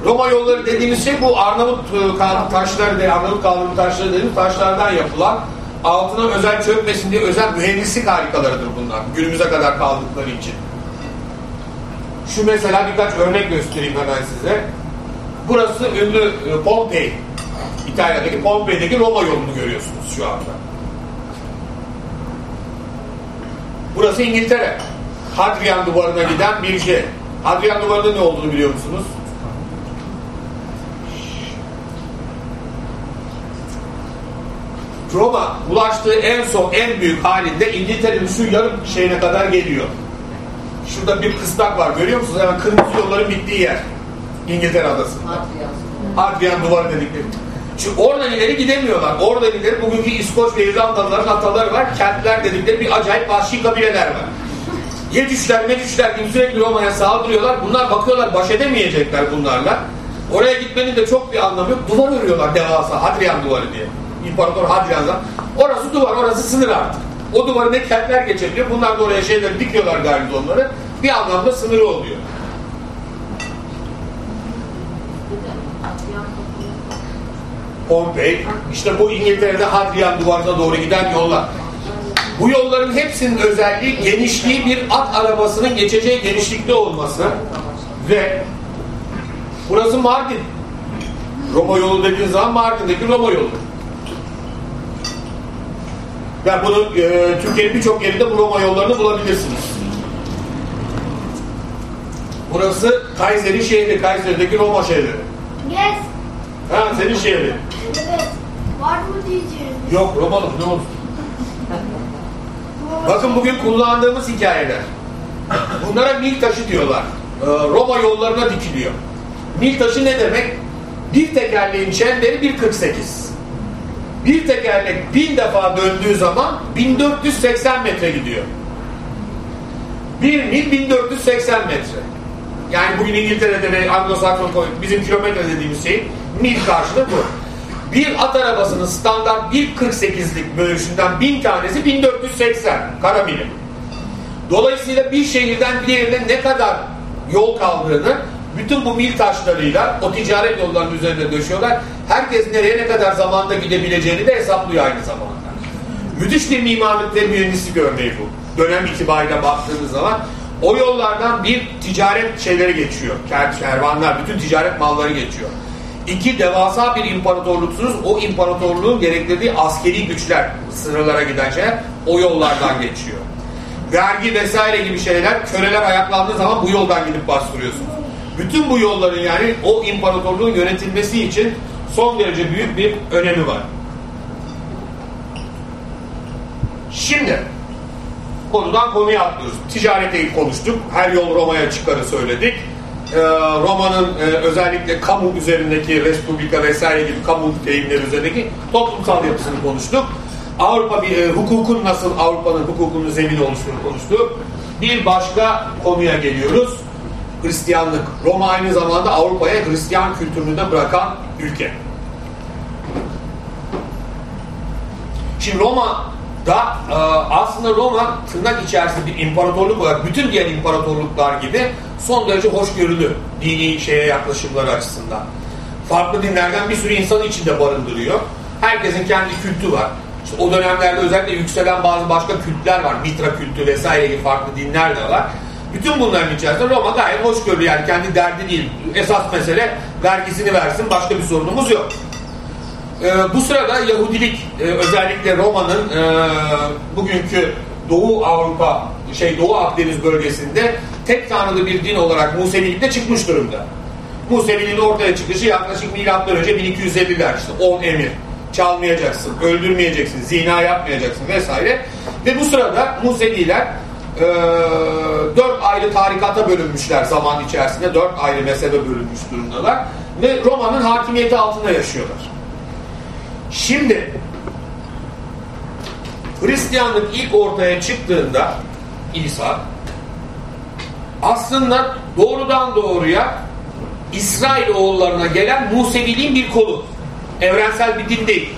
Roma yolları dediğimiz şey bu Arnavut e, taşları, de, Arnavut kaldırım taşları dediğimiz taşlardan yapılan altına özel çökmesin diye özel mühendislik harikalarıdır bunlar. Günümüze kadar kaldıkları için. Şu mesela birkaç örnek göstereyim hemen size. Burası ünlü e, Pompei. İtalya'daki Pompei'deki Roma yolunu görüyorsunuz şu anda. Burası İngiltere. Hadrian duvarına giden bir şey. Hadrian duvarında ne olduğunu biliyor musunuz? Roma ulaştığı en son en büyük halinde İngiltere'nin şu yarım şeyine kadar geliyor. Şurada bir kıstak var görüyor musunuz? Hemen kırmızı yolların bittiği yer. İngiltere adası. Hadrian duvarı dedikleri. Çünkü oradan ileri gidemiyorlar. Oradan ileri bugünkü İskoç ve İrlandalıların ataları var. Kentler dedikleri bir acayip vahşi kabileler var. Yetüşler, Metüşler gibi sürekli Roma'ya saldırıyorlar. Bunlar bakıyorlar baş edemeyecekler bunlarla. Oraya gitmenin de çok bir anlamı yok. Duvar örüyorlar devasa. Hadrian duvarı diye. İmparator Hadrian'dan. Orası duvar, orası sınır artık. O duvarı ne kentler geçebiliyor. Bunlar da oraya şeyleri dikiyorlar garizonları. Bir anlamda sınırı oluyor. Pompei, işte bu İngiltere'de Hadrian duvarına doğru giden yollar. Bu yolların hepsinin özelliği genişliği bir at arabasının geçeceği genişlikte olması ve burası Mardin. Roma yolu dediğin zaman Mardin'deki Roma yolu. Yani bunu e, Türkiye'nin birçok yerinde bu Roma yollarını bulabilirsiniz. Burası Kayseri şehri, Kayseri'deki Roma şehri. Yes. Ha senin şehri. Evet. Var mı diyeceğim? Yok Romalı ne olur. Bakın bugün kullandığımız hikayeler. Bunlara mil taşı diyorlar. Ee, Roma yollarına dikiliyor. Mil taşı ne demek? Bir tekerleğin çemberi 1.48. Bir tekerlek bin defa döndüğü zaman 1480 metre gidiyor. Bir mil 1480 metre. Yani bugün İngiltere'de ve Anglo-Sakson bizim kilometre dediğimiz şey mil karşılığı bu. Bir at arabasının standart 1.48'lik bölüşünden bin tanesi 1480 kara milim. Dolayısıyla bir şehirden diğerine ne kadar yol kaldığını bütün bu mil taşlarıyla o ticaret yollarının üzerinde döşüyorlar. Herkes nereye ne kadar zamanda gidebileceğini de hesaplıyor aynı zamanda. Müthiş bir mimarlık ve mühendislik örneği bu. Dönem itibariyle baktığınız zaman o yollardan bir ticaret şeyleri geçiyor. Ker- Kervanlar, bütün ticaret malları geçiyor. İki, devasa bir imparatorluksunuz. O imparatorluğun gerektirdiği askeri güçler, sınırlara giden şeyler o yollardan geçiyor. Vergi vesaire gibi şeyler, köleler ayaklandığı zaman bu yoldan gidip bastırıyorsunuz. Bütün bu yolların yani o imparatorluğun yönetilmesi için son derece büyük bir önemi var. Şimdi konudan konuya atlıyoruz. Ticarete konuştuk. Her yol Roma'ya çıkarı söyledik. Ee, Roma'nın e, özellikle kamu üzerindeki Respublika vesaire gibi kamu deyimleri üzerindeki toplumsal yapısını konuştuk. Avrupa bir e, hukukun nasıl Avrupa'nın hukukunun zemini oluştuğunu konuştuk. Bir başka konuya geliyoruz. Hristiyanlık. Roma aynı zamanda Avrupa'ya Hristiyan kültürünü de bırakan ülke. Şimdi Roma'da e, aslında Roma tırnak içerisinde bir imparatorluk olarak bütün diğer imparatorluklar gibi son derece hoşgörülü dini şeye yaklaşımları açısından. Farklı dinlerden bir sürü insanı içinde barındırıyor. Herkesin kendi kültü var. İşte o dönemlerde özellikle yükselen bazı başka kültler var. Mitra kültü vesaire gibi farklı dinler de var. Bütün bunların içerisinde Roma gayet hoşgörülü yani kendi derdi değil. Esas mesele vergisini versin başka bir sorunumuz yok. Ee, bu sırada Yahudilik e, özellikle Roma'nın e, bugünkü Doğu Avrupa, şey Doğu Akdeniz bölgesinde tek tanrılı bir din olarak Musevilikte çıkmış durumda. Museviliğin ortaya çıkışı yaklaşık milattan önce 1250'ler işte 10 emir. Çalmayacaksın, öldürmeyeceksin, zina yapmayacaksın vesaire. Ve bu sırada Museviler e, dört ayrı tarikata bölünmüşler zaman içerisinde. Dört ayrı mezhebe bölünmüş durumdalar. Ve Roma'nın hakimiyeti altında yaşıyorlar. Şimdi Hristiyanlık ilk ortaya çıktığında İsa aslında doğrudan doğruya İsrail oğullarına gelen Museviliğin bir kolu. Evrensel bir din değil.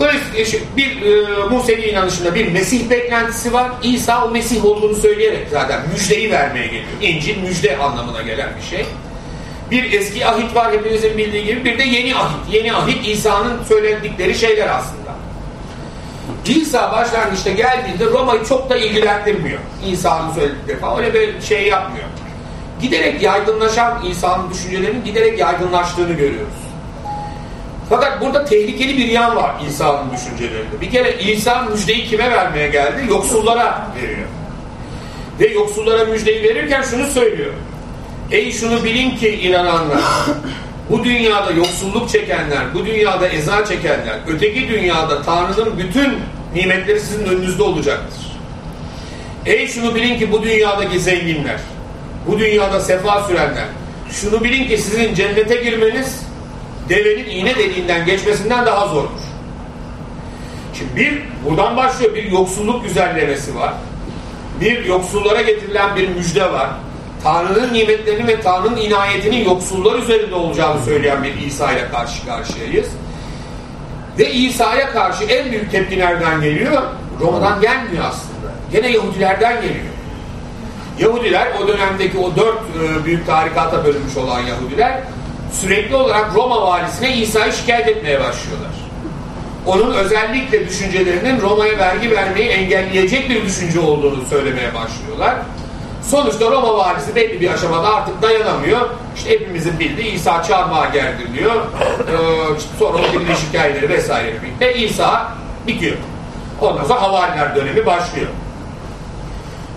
Hristiyan- bir e, Musevi inanışında bir Mesih beklentisi var. İsa o Mesih olduğunu söyleyerek zaten müjdeyi vermeye geliyor. İncil müjde anlamına gelen bir şey. Bir eski ahit var hepinizin bildiği gibi bir de yeni ahit. Yeni ahit İsa'nın söyledikleri şeyler aslında. İsa başlangıçta geldiğinde Roma'yı çok da ilgilendirmiyor. İsa'nın söyledikleri falan öyle bir şey yapmıyor. Giderek yaygınlaşan İsa'nın düşüncelerinin giderek yaygınlaştığını görüyoruz. Fakat burada tehlikeli bir yan var İsa'nın düşüncelerinde. Bir kere İsa müjdeyi kime vermeye geldi? Yoksullara veriyor. Ve yoksullara müjdeyi verirken şunu söylüyor. Ey şunu bilin ki inananlar, bu dünyada yoksulluk çekenler, bu dünyada eza çekenler, öteki dünyada Tanrı'nın bütün nimetleri sizin önünüzde olacaktır. Ey şunu bilin ki bu dünyadaki zenginler, bu dünyada sefa sürenler, şunu bilin ki sizin cennete girmeniz devenin iğne deliğinden geçmesinden daha zordur. Şimdi bir, buradan başlıyor bir yoksulluk güzellemesi var. Bir yoksullara getirilen bir müjde var. Tanrı'nın nimetlerini ve Tanrı'nın inayetinin yoksullar üzerinde olacağını söyleyen bir İsa ile karşı karşıyayız. Ve İsa'ya karşı en büyük tepki nereden geliyor? Roma'dan gelmiyor aslında. Gene Yahudilerden geliyor. Yahudiler o dönemdeki o dört e, büyük tarikata bölünmüş olan Yahudiler sürekli olarak Roma valisine İsa'yı şikayet etmeye başlıyorlar. Onun özellikle düşüncelerinin Roma'ya vergi vermeyi engelleyecek bir düşünce olduğunu söylemeye başlıyorlar. Sonuçta Roma valisi belli bir aşamada artık dayanamıyor. İşte hepimizin bildiği İsa çarmıha gerdiriliyor. Ee, sonra o diriliş hikayeleri vesaire birlikte İsa bitiyor. Ondan sonra havariler dönemi başlıyor.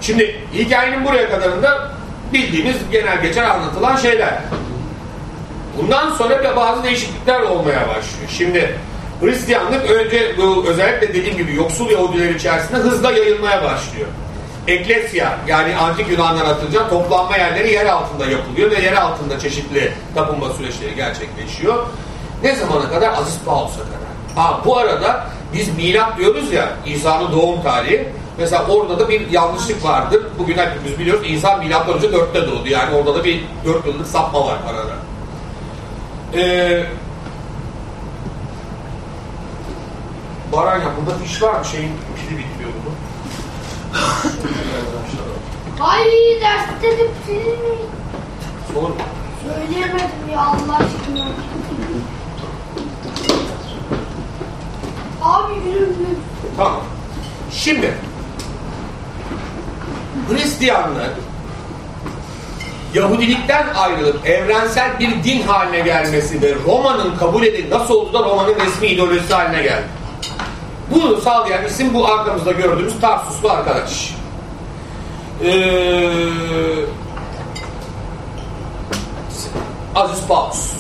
Şimdi hikayenin buraya kadarında bildiğimiz genel geçer anlatılan şeyler. Bundan sonra bazı değişiklikler olmaya başlıyor. Şimdi Hristiyanlık önce bu özellikle dediğim gibi yoksul Yahudiler içerisinde hızla yayılmaya başlıyor. Eklesya yani antik Yunan'dan atılacak toplanma yerleri yer altında yapılıyor ve yer altında çeşitli tapınma süreçleri gerçekleşiyor. Ne zamana kadar? Aziz Paulus'a kadar. Ha bu arada biz milat diyoruz ya İsa'nın doğum tarihi. Mesela orada da bir yanlışlık vardır. Bugün hepimiz biliyoruz İsa milattan önce 4'te doğdu. Yani orada da bir 4 yıllık sapma var arada. Ee, Baran ya burada fiş var mı? Şeyin pili bitmiyor bunu. Hayır derste de senin Olur mu? Söyleyemedim ya Allah aşkına. Abi yürü yürü. Tamam. Şimdi Hristiyanlık Yahudilikten ayrılıp evrensel bir din haline gelmesi ve Roma'nın kabul edildiği nasıl oldu da Roma'nın resmi ideolojisi haline geldi. Bunu sağlayan isim bu arkamızda gördüğümüz Tarsuslu arkadaş. Ee, Aziz Paulus.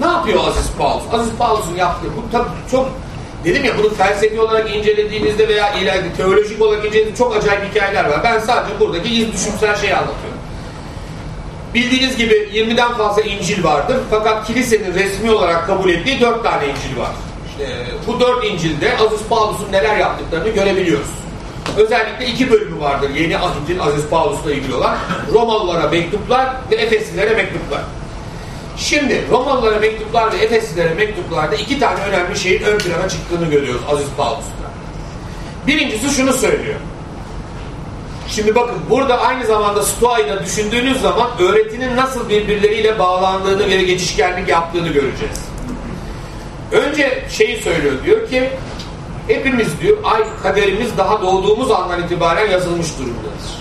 Ne yapıyor Aziz Paulus? Aziz Paulus'un yaptığı bu tabii çok dedim ya bunu felsefi olarak incelediğinizde veya ileride teolojik olarak incelediğinizde çok acayip hikayeler var. Ben sadece buradaki iz düşünsel şeyi anlatıyorum. Bildiğiniz gibi 20'den fazla İncil vardır. Fakat kilisenin resmi olarak kabul ettiği 4 tane İncil var. İşte bu 4 İncil'de Aziz Paulus'un neler yaptıklarını görebiliyoruz. Özellikle iki bölümü vardır yeni ahidin Aziz Paulus'la ilgili olan. Romalılara mektuplar ve Efeslilere mektuplar. Şimdi Romalılara mektuplar ve Efeslilere mektuplarda iki tane önemli şeyin ön plana çıktığını görüyoruz Aziz Paulus'ta. Birincisi şunu söylüyor. Şimdi bakın burada aynı zamanda Stoa'yı düşündüğünüz zaman öğretinin nasıl birbirleriyle bağlandığını ve geçişkenlik yaptığını göreceğiz. Önce şeyi söylüyor diyor ki hepimiz diyor ay kaderimiz daha doğduğumuz andan itibaren yazılmış durumdadır.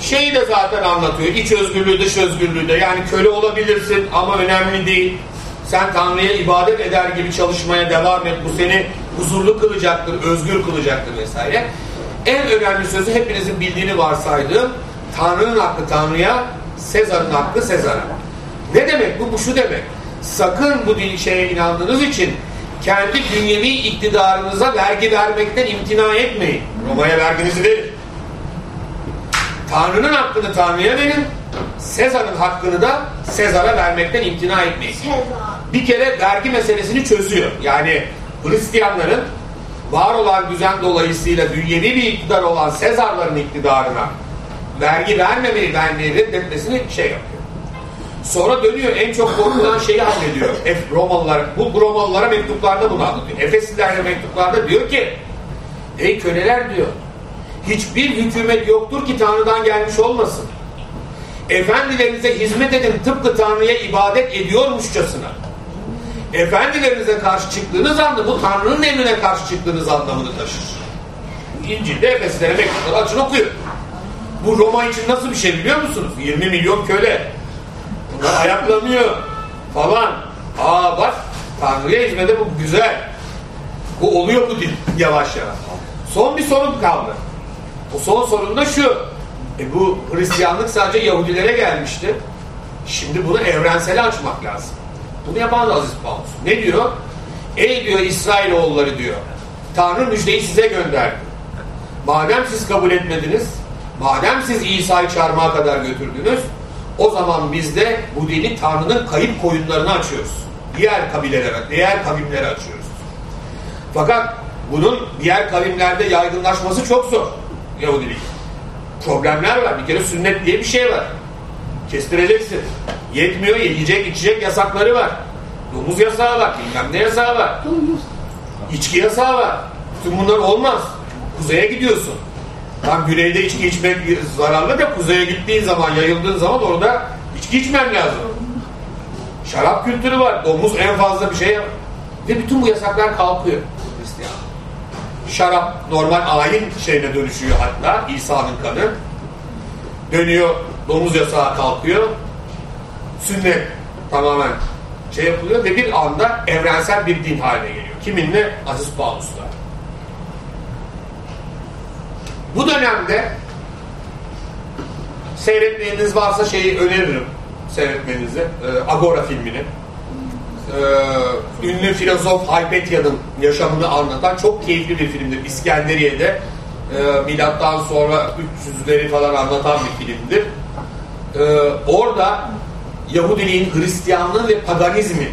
Şeyi de zaten anlatıyor. İç özgürlüğü, dış özgürlüğü de. Yani köle olabilirsin ama önemli değil. Sen Tanrı'ya ibadet eder gibi çalışmaya devam et. Bu seni huzurlu kılacaktır, özgür kılacaktır vesaire. En önemli sözü hepinizin bildiğini varsaydığım Tanrı'nın hakkı Tanrı'ya, Sezar'ın hakkı Sezar'a. Ne demek bu? Bu şu demek. Sakın bu din şeye inandığınız için kendi dünyevi iktidarınıza vergi vermekten imtina etmeyin. Roma'ya verginizi verin. Tanrı'nın hakkını Tanrı'ya verin. Sezar'ın hakkını da Sezar'a vermekten imtina etmeyin. Sezar. Bir kere vergi meselesini çözüyor. Yani Hristiyanların var olan düzen dolayısıyla dünyevi bir iktidar olan Sezarların iktidarına vergi vermemeyi, vermeyi reddetmesini şey yapıyor. Sonra dönüyor en çok korkulan şeyi. Ef- Romalılar, bu Romalılara mektuplarda bunu anlatıyor. Efeslilerle mektuplarda diyor ki ey köleler diyor hiçbir hükümet yoktur ki Tanrı'dan gelmiş olmasın. Efendilerinize hizmet edin tıpkı Tanrı'ya ibadet ediyormuşçasına. Efendilerinize karşı çıktığınız anda bu Tanrı'nın emrine karşı çıktığınız anlamını taşır. İncil'de Efeslilere mektupları açın okuyor. Bu Roma için nasıl bir şey biliyor musunuz? 20 milyon köle. Bunlar ayaklanıyor falan. Aa bak Tanrı'ya hizmete bu güzel. Bu oluyor bu din yavaş yavaş. Son bir sorun kaldı. O son sorun da şu. E bu Hristiyanlık sadece Yahudilere gelmişti. Şimdi bunu evrensele açmak lazım. Bunu yapan Aziz Paulus. Ne diyor? Ey diyor İsrailoğulları diyor. Tanrı müjdeyi size gönderdi. Madem siz kabul etmediniz, madem siz İsa'yı çarmıha kadar götürdünüz, o zaman biz de bu dini Tanrı'nın kayıp koyunlarını açıyoruz. Diğer kabilelere, diğer kavimlere açıyoruz. Fakat bunun diğer kavimlerde yaygınlaşması çok zor. Yahudilik. Problemler var. Bir kere sünnet diye bir şey var. Kestireceksin. Yetmiyor. Yiyecek, içecek yasakları var. Domuz yasağı var. Bilmem ne yasağı var. İçki yasağı var. Tüm bunlar olmaz. Kuzeye gidiyorsun. Tam güneyde içki içmek zararlı da kuzeye gittiğin zaman, yayıldığın zaman orada içki içmen lazım. Şarap kültürü var. Domuz en fazla bir şey. Ve bütün bu yasaklar kalkıyor. Hristiyan. Şarap normal ayin şeyine dönüşüyor hatta İsa'nın kanı. Dönüyor domuz yasağı kalkıyor. sünnet tamamen şey yapılıyor ve bir anda evrensel bir din haline geliyor. Kiminle? Aziz Paulus'la. Bu dönemde seyretmeyeniniz varsa şeyi öneririm seyretmenizi. E, Agora filmini. E, ünlü filozof Hypatia'nın yaşamını anlatan çok keyifli bir filmdir. İskenderiye'de e, milattan sonra 300'leri falan anlatan bir filmdir. E, orada Yahudiliğin, Hristiyanlığın ve paganizmin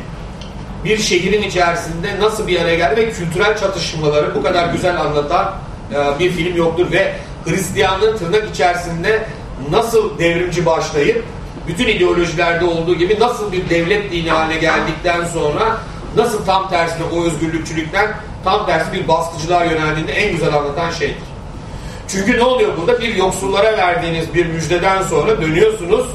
bir şehrin içerisinde nasıl bir araya geldi ve kültürel çatışmaları bu kadar güzel anlatan e, bir film yoktur ve Hristiyanlığın tırnak içerisinde nasıl devrimci başlayıp bütün ideolojilerde olduğu gibi nasıl bir devlet dini haline geldikten sonra nasıl tam tersine o özgürlükçülükten tam tersi bir baskıcılığa yöneldiğini en güzel anlatan şeydir. Çünkü ne oluyor burada? Bir yoksullara verdiğiniz bir müjdeden sonra dönüyorsunuz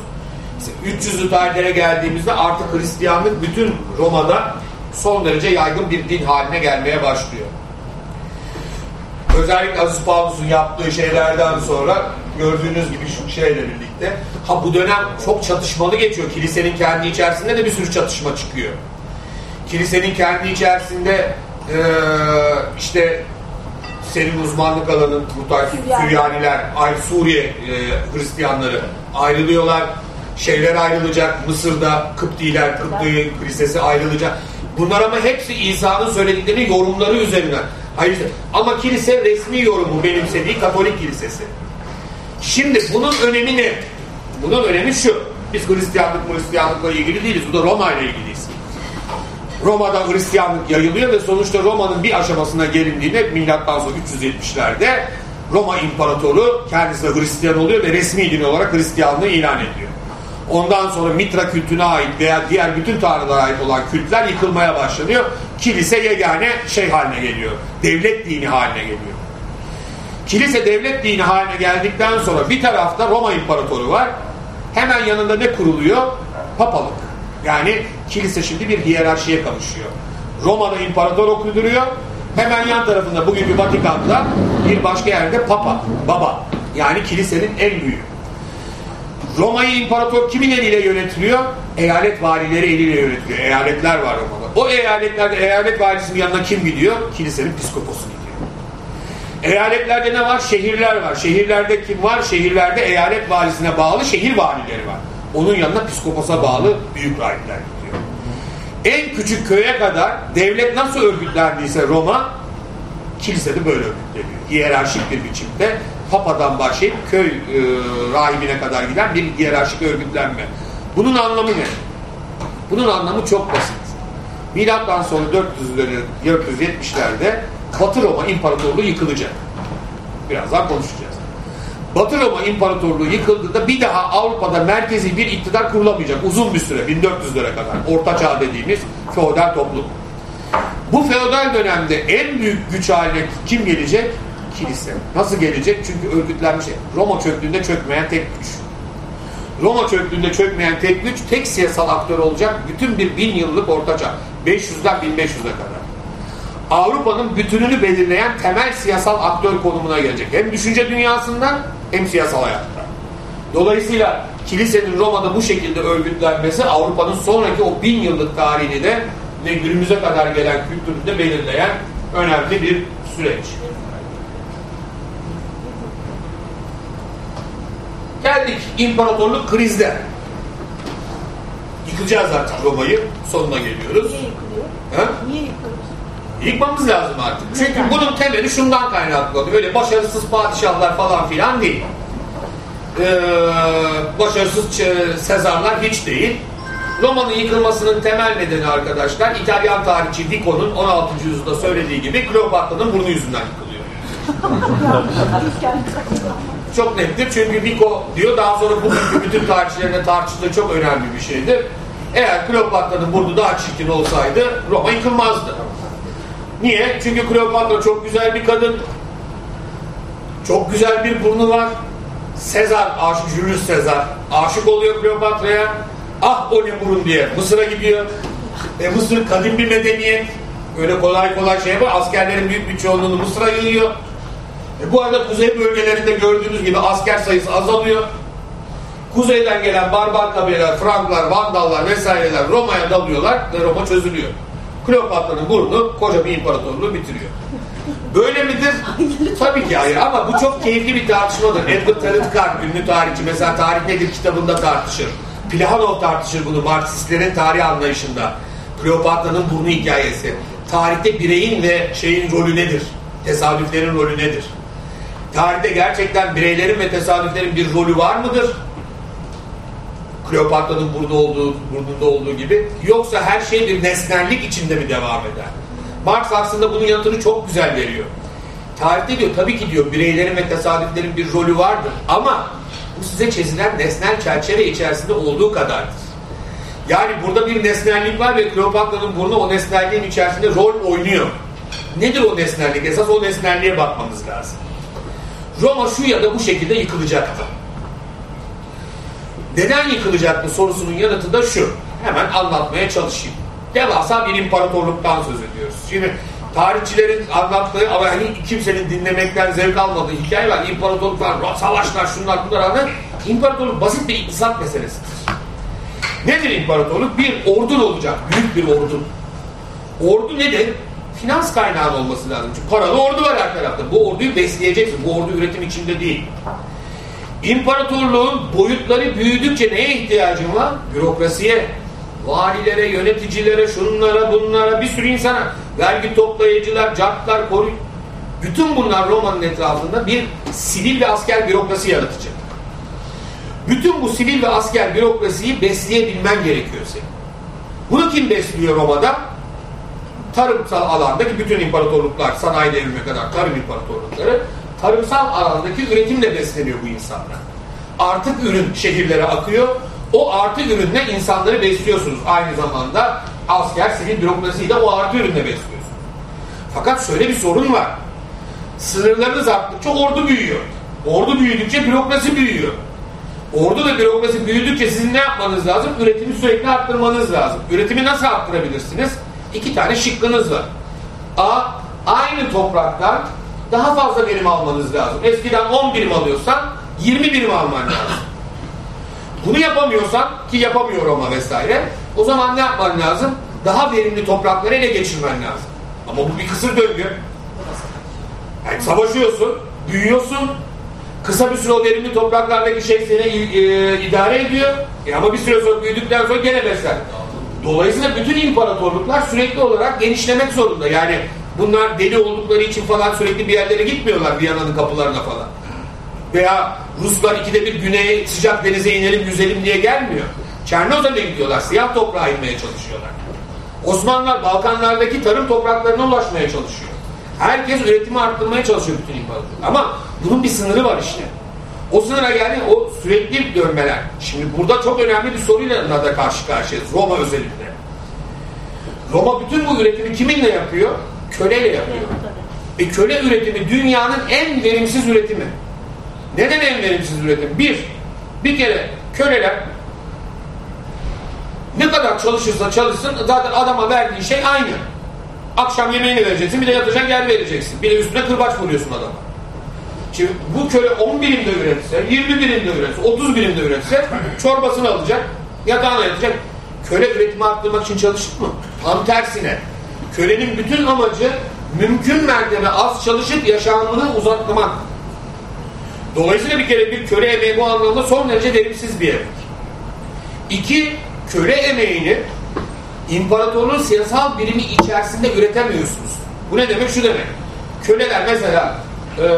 300'lü tarihlere geldiğimizde artık Hristiyanlık bütün Roma'da son derece yaygın bir din haline gelmeye başlıyor. Özellikle Aziz Paulus'un yaptığı şeylerden sonra gördüğünüz gibi şu şeyle birlikte ha bu dönem çok çatışmalı geçiyor. Kilisenin kendi içerisinde de bir sürü çatışma çıkıyor. Kilisenin kendi içerisinde eee, işte senin uzmanlık alanın bu tarz Süryani. Süryaniler, ay Suriye e, Hristiyanları ayrılıyorlar. Şeyler ayrılacak. Mısır'da Kıptiler, Kıpti Kilisesi ayrılacak. Bunlar ama hepsi İsa'nın söyledikleri yorumları üzerinden. Hayır, ama kilise resmi yorumu benimsediği Katolik kilisesi. Şimdi bunun önemi ne? Bunun önemi şu. Biz Hristiyanlık Hristiyanlıkla ilgili değiliz. Bu da Roma ile ilgiliyiz. Roma'da Hristiyanlık yayılıyor ve sonuçta Roma'nın bir aşamasına gelindiğinde milattan sonra 370'lerde Roma İmparatoru kendisi de Hristiyan oluyor ve resmi din olarak Hristiyanlığı ilan ediyor. Ondan sonra Mitra kültüne ait veya diğer bütün tanrılara ait olan kültler yıkılmaya başlanıyor. Kilise yegane şey haline geliyor. Devlet dini haline geliyor. Kilise devlet dini haline geldikten sonra bir tarafta Roma İmparatoru var. Hemen yanında ne kuruluyor? Papalık. Yani kilise şimdi bir hiyerarşiye kavuşuyor. Roma'da imparator okuduruyor. Hemen yan tarafında bugünkü Vatikan'da bir başka yerde papa, baba. Yani kilisenin en büyüğü. Roma'yı imparator kimin eliyle yönetiliyor? Eyalet valileri eliyle yönetiliyor. Eyaletler var Roma'da. O eyaletlerde eyalet valisinin yanına kim gidiyor? Kilisenin psikoposu gidiyor. Eyaletlerde ne var? Şehirler var. Şehirlerde kim var? Şehirlerde eyalet valisine bağlı şehir valileri var. Onun yanına psikoposa bağlı büyük rahipler gidiyor. En küçük köye kadar devlet nasıl örgütlendiyse Roma, kilise de böyle örgütleniyor. Hiyerarşik bir biçimde papadan başlayıp köy e, rahibine kadar giden bir hiyerarşik örgütlenme. Bunun anlamı ne? Bunun anlamı çok basit. Milattan sonra 400'leri 470'lerde Batı Roma İmparatorluğu yıkılacak. Birazdan konuşacağız. Batı Roma İmparatorluğu yıkıldığında bir daha Avrupa'da merkezi bir iktidar kurulamayacak. Uzun bir süre 1400'lere kadar. Orta Çağ dediğimiz feodal toplum. Bu feodal dönemde en büyük güç haline kim gelecek? Kilise. Nasıl gelecek? Çünkü örgütlenmiş. Roma çöktüğünde çökmeyen tek güç. Roma çöktüğünde çökmeyen tek güç tek siyasal aktör olacak bütün bir bin yıllık ortaçağ. 500'den 1500'e kadar. Avrupa'nın bütününü belirleyen temel siyasal aktör konumuna gelecek. Hem düşünce dünyasından hem siyasal hayatta. Dolayısıyla kilisenin Roma'da bu şekilde örgütlenmesi Avrupa'nın sonraki o bin yıllık tarihini de ve günümüze kadar gelen kültürünü de belirleyen önemli bir süreç. Geldik imparatorluk krizde. Yıkacağız artık Roma'yı. Sonuna geliyoruz. Niye yıkılıyor? Ha? Niye yıkılıyor? Yıkmamız lazım artık. Çünkü bunun temeli şundan kaynaklanıyor. Öyle başarısız padişahlar falan filan değil. Ee, başarısız Ç- Sezarlar hiç değil. Roma'nın yıkılmasının temel nedeni arkadaşlar İtalyan tarihçi Vico'nun 16. yüzyılda söylediği gibi Kleopatra'nın burnu yüzünden yıkılıyor. Çok nettir çünkü Vico diyor daha sonra bugünkü bütün tarihçilerine tartıştığı çok önemli bir şeydir. Eğer Kleopatra'nın burnu daha çirkin olsaydı Roma yıkılmazdı. Niye? Çünkü Kleopatra çok güzel bir kadın. Çok güzel bir burnu var. Sezar, aşık Julius Sezar aşık oluyor Kleopatra'ya. Ah o ne burun diye Mısır'a gidiyor. E Mısır kadim bir medeniyet. Öyle kolay kolay şey var. Askerlerin büyük bir çoğunluğunu Mısır'a yığıyor. E bu arada kuzey bölgelerinde gördüğünüz gibi asker sayısı azalıyor. Kuzeyden gelen barbar kabileler, Franklar, Vandallar vesaireler Roma'ya dalıyorlar ve Roma çözülüyor. Kleopatra'nın burnu koca bir imparatorluğu bitiriyor. Böyle midir? Tabii ki hayır ama bu çok keyifli bir tartışmadır. Edward Tarıtkar, ünlü tarihçi mesela Tarih Nedir kitabında tartışır. Plehanow tartışır bunu Marksistlerin tarih anlayışında. Kleopatra'nın burnu hikayesi. Tarihte bireyin ve şeyin rolü nedir? Tesadüflerin rolü nedir? Tarihte gerçekten bireylerin ve tesadüflerin bir rolü var mıdır? Kleopatra'nın burada olduğu, burnunda olduğu gibi. Yoksa her şey bir nesnellik içinde mi devam eder? Marx aslında bunun yanıtını çok güzel veriyor. Tarihte diyor tabii ki diyor bireylerin ve tesadüflerin bir rolü vardır ama bu size çizilen nesnel çerçeve içerisinde olduğu kadardır. Yani burada bir nesnellik var ve Kleopatra'nın burnu o nesnelliğin içerisinde rol oynuyor. Nedir o nesnellik? Esas o nesnelliğe bakmamız lazım. Roma şu ya da bu şekilde yıkılacaktı. Neden yıkılacaktı sorusunun yanıtı da şu. Hemen anlatmaya çalışayım. Devasa bir imparatorluktan söz ediyoruz. Şimdi tarihçilerin anlattığı ama hani kimsenin dinlemekten zevk almadığı hikaye var. İmparatorluklar, savaşlar, şunlar bunlar ama imparatorluk basit bir iktisat meselesidir. Nedir imparatorluk? Bir ordun olacak. Büyük bir ordun. Ordu nedir? Finans kaynağı olması lazım. Çünkü paralı ordu var her tarafta. Bu orduyu besleyeceksin. Bu ordu üretim içinde değil. İmparatorluğun boyutları büyüdükçe neye ihtiyacın var? Bürokrasiye, valilere, yöneticilere, şunlara, bunlara, bir sürü insana, vergi toplayıcılar, cartlar, koruy. Bütün bunlar Roma'nın etrafında bir sivil ve asker bürokrasi yaratacak. Bütün bu sivil ve asker bürokrasiyi besleyebilmen gerekiyor senin. Bunu kim besliyor Roma'da? Tarımsal alandaki bütün imparatorluklar, sanayi devrime kadar tarım imparatorlukları, tarımsal alandaki üretimle besleniyor bu insanlar. Artık ürün şehirlere akıyor. O artı ürünle insanları besliyorsunuz. Aynı zamanda asker, sivil bürokrasiyi de o artı ürünle besliyorsunuz. Fakat şöyle bir sorun var. Sınırlarınız arttıkça ordu büyüyor. Ordu büyüdükçe bürokrasi büyüyor. Ordu ve bürokrasi büyüdükçe sizin ne yapmanız lazım? Üretimi sürekli arttırmanız lazım. Üretimi nasıl arttırabilirsiniz? İki tane şıkkınız var. A. Aynı topraktan daha fazla verim almanız lazım. Eskiden 10 birim alıyorsan 20 birim alman lazım. Bunu yapamıyorsan ki yapamıyor Roma vesaire o zaman ne yapman lazım? Daha verimli toprakları ele geçirmen lazım. Ama bu bir kısır döngü. Yani savaşıyorsun, büyüyorsun, kısa bir süre o verimli topraklardaki şey seni e, idare ediyor. E ama bir süre sonra büyüdükten sonra gene besler. Dolayısıyla bütün imparatorluklar sürekli olarak genişlemek zorunda. Yani bunlar deli oldukları için falan sürekli bir yerlere gitmiyorlar Viyana'nın kapılarına falan. Veya Ruslar ikide bir güneye sıcak denize inelim yüzelim diye gelmiyor. Çernozem'e gidiyorlar. Siyah toprağa inmeye çalışıyorlar. Osmanlılar Balkanlardaki tarım topraklarına ulaşmaya çalışıyor. Herkes üretimi arttırmaya çalışıyor bütün imparatorluk. Ama bunun bir sınırı var işte. O sınıra geldi o sürekli dönmeler. Şimdi burada çok önemli bir soruyla da karşı karşıyayız. Roma özelinde. Roma bütün bu üretimi kiminle yapıyor? Köleyle yapıyor. E köle üretimi dünyanın en verimsiz üretimi. Neden en verimsiz üretim? Bir, bir kere köleler ne kadar çalışırsa çalışsın zaten adama verdiği şey aynı. Akşam yemeğini vereceksin bir de yatacaksın yer vereceksin. Bir de üstüne kırbaç vuruyorsun adama. Şimdi bu köle 10 birimde üretse, 20 birimde üretse, 30 birimde üretse çorbasını alacak, yatağına yatacak. Köle üretimi arttırmak için çalışır mı? Tam tersine. Kölenin bütün amacı mümkün mertebe az çalışıp yaşamını uzatmak. Dolayısıyla bir kere bir köle emeği bu anlamda son derece verimsiz bir emek. İki, köle emeğini imparatorluğun siyasal birimi içerisinde üretemiyorsunuz. Bu ne demek? Şu demek. Köleler mesela e,